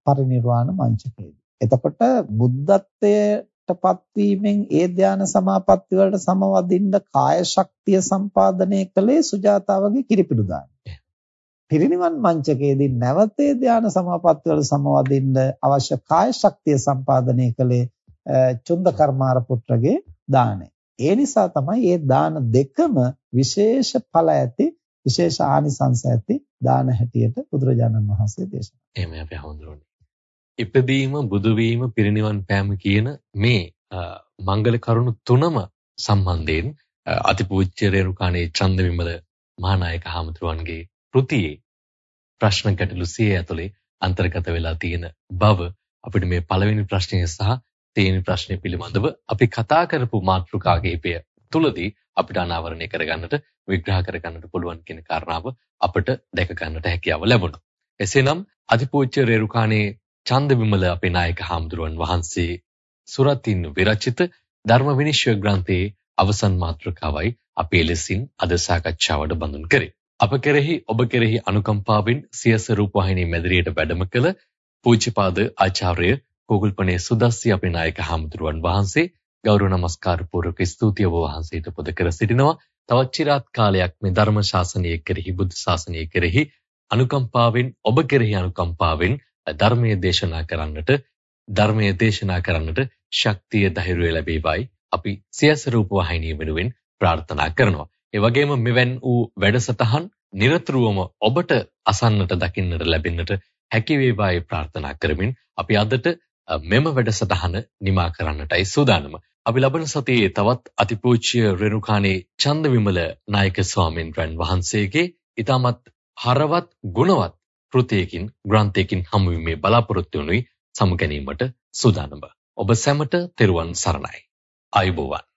පරිනිර්වාණ මංචකයේදී. එතකොට බුද්ධත්වයටපත් වීමෙන් ඒ ධාන සමාපatti වලට සමවදින්න කාය ශක්තිය සම්පාදනය කළේ සුජාතාවගේ කිරිපිඩු දානය. පිරිනිවන් මංචකයේදී නැවතේ ධාන සමාපatti වල සමවදින්න අවශ්‍ය කාය ශක්තිය සම්පාදනය කළේ චුන්ද කර්මාර පුත්‍රගේ දාණය. ඒ නිසා තමයි මේ දාන දෙකම විශේෂ ඵල ඇති විශේෂ ආනිසංස ඇති දාන හැටියට බුදුරජාණන් වහන්සේ දේශනා. එහෙමයි අපි හඳුරන්නේ. ඉපදීම බුදු වීම පිරිනිවන් පෑම කියන මේ මංගල කරුණු තුනම සම්බන්ධයෙන් අතිපූජ්‍ය රේරුකාණේ චන්දවිමල මහානායක හාමුදුරුවන්ගේ කෘතියේ ප්‍රශ්න ගැටලු 100 ඇතුලේ අන්තර්ගත වෙලා තියෙන බව අපිට මේ පළවෙනි ප්‍රශ්නය සහ තේනි ප්‍රශ්නය පිළිබඳව අපි කතා කරපු මාතෘකා කිහිපය තුලදී අපිට අනාවරණය කරගන්නට විග්‍රහ කරගන්නට පුළුවන් කියන කාරණාව අපිට දැක ගන්නට හැකියාව ලැබුණා. එසේනම් අතිපූජ්‍ය රේරුකාණේ චන්දවිමල අපේ නායක හාමුදුරුවන් වහන්සේ සුරතින් විරචිත ධර්ම විනිශ්චය ග්‍රන්ථයේ අවසන් මාතෘකාවයි අපි ලෙසින් අද සාකච්ඡාවට බඳුන් කරේ. අප කෙරෙහි ඔබ කෙරෙහි අනුකම්පාවෙන් සියස රූපවාහිනී මැදිරියට වැඩම කළ පූජ්‍යපාද ආචාර්ය කෝගුල්පනේ සුදස්සි අපේ නායක හාමුදුරුවන් වහන්සේ ගෞරව නමස්කාර පූර්වක ස්තුතිය ඔබ වහන්සේට පුද කර සිටිනවා. තවත් চিරාත් කාලයක් මේ ධර්ම ශාසනය කෙරෙහි බුද්ධ ශාසනය කෙරෙහි අනුකම්පාවෙන් ඔබ කෙරෙහි අනුකම්පාවෙන් ධර්මයේ දේශනා කරන්නට ධර්මයේ දේශනා කරන්නට ශක්තිය ධෛර්යය ලැබේවයි අපි සියස රූපවාහිනිය වෙනුවෙන් ප්‍රාර්ථනා කරනවා. ඒ වගේම මෙවැන් වූ වැඩසටහන් নিরතුරුවම ඔබට අසන්නට දකින්නට ලැබෙන්නට හැකි වේවායි ප්‍රාර්ථනා කරමින් අපි අදට මෙම වැඩසටහන නිමා කරන්නටයි සූදානම. අපි ලබන සතියේ තවත් අතිපූජ්‍ය රේණුකාණේ චන්දවිමල නායක ස්වාමීන් වහන්සේගේ ඊටමත් හරවත් ගුණවත් කෘතියකින් ග්‍රන්ථයකින් හමුවීමේ බලාපොරොත්තු වුණුයි සමුගැනීමට සූදානම. ඔබ සැමට තෙරුවන් සරණයි. ආයුබෝවන්.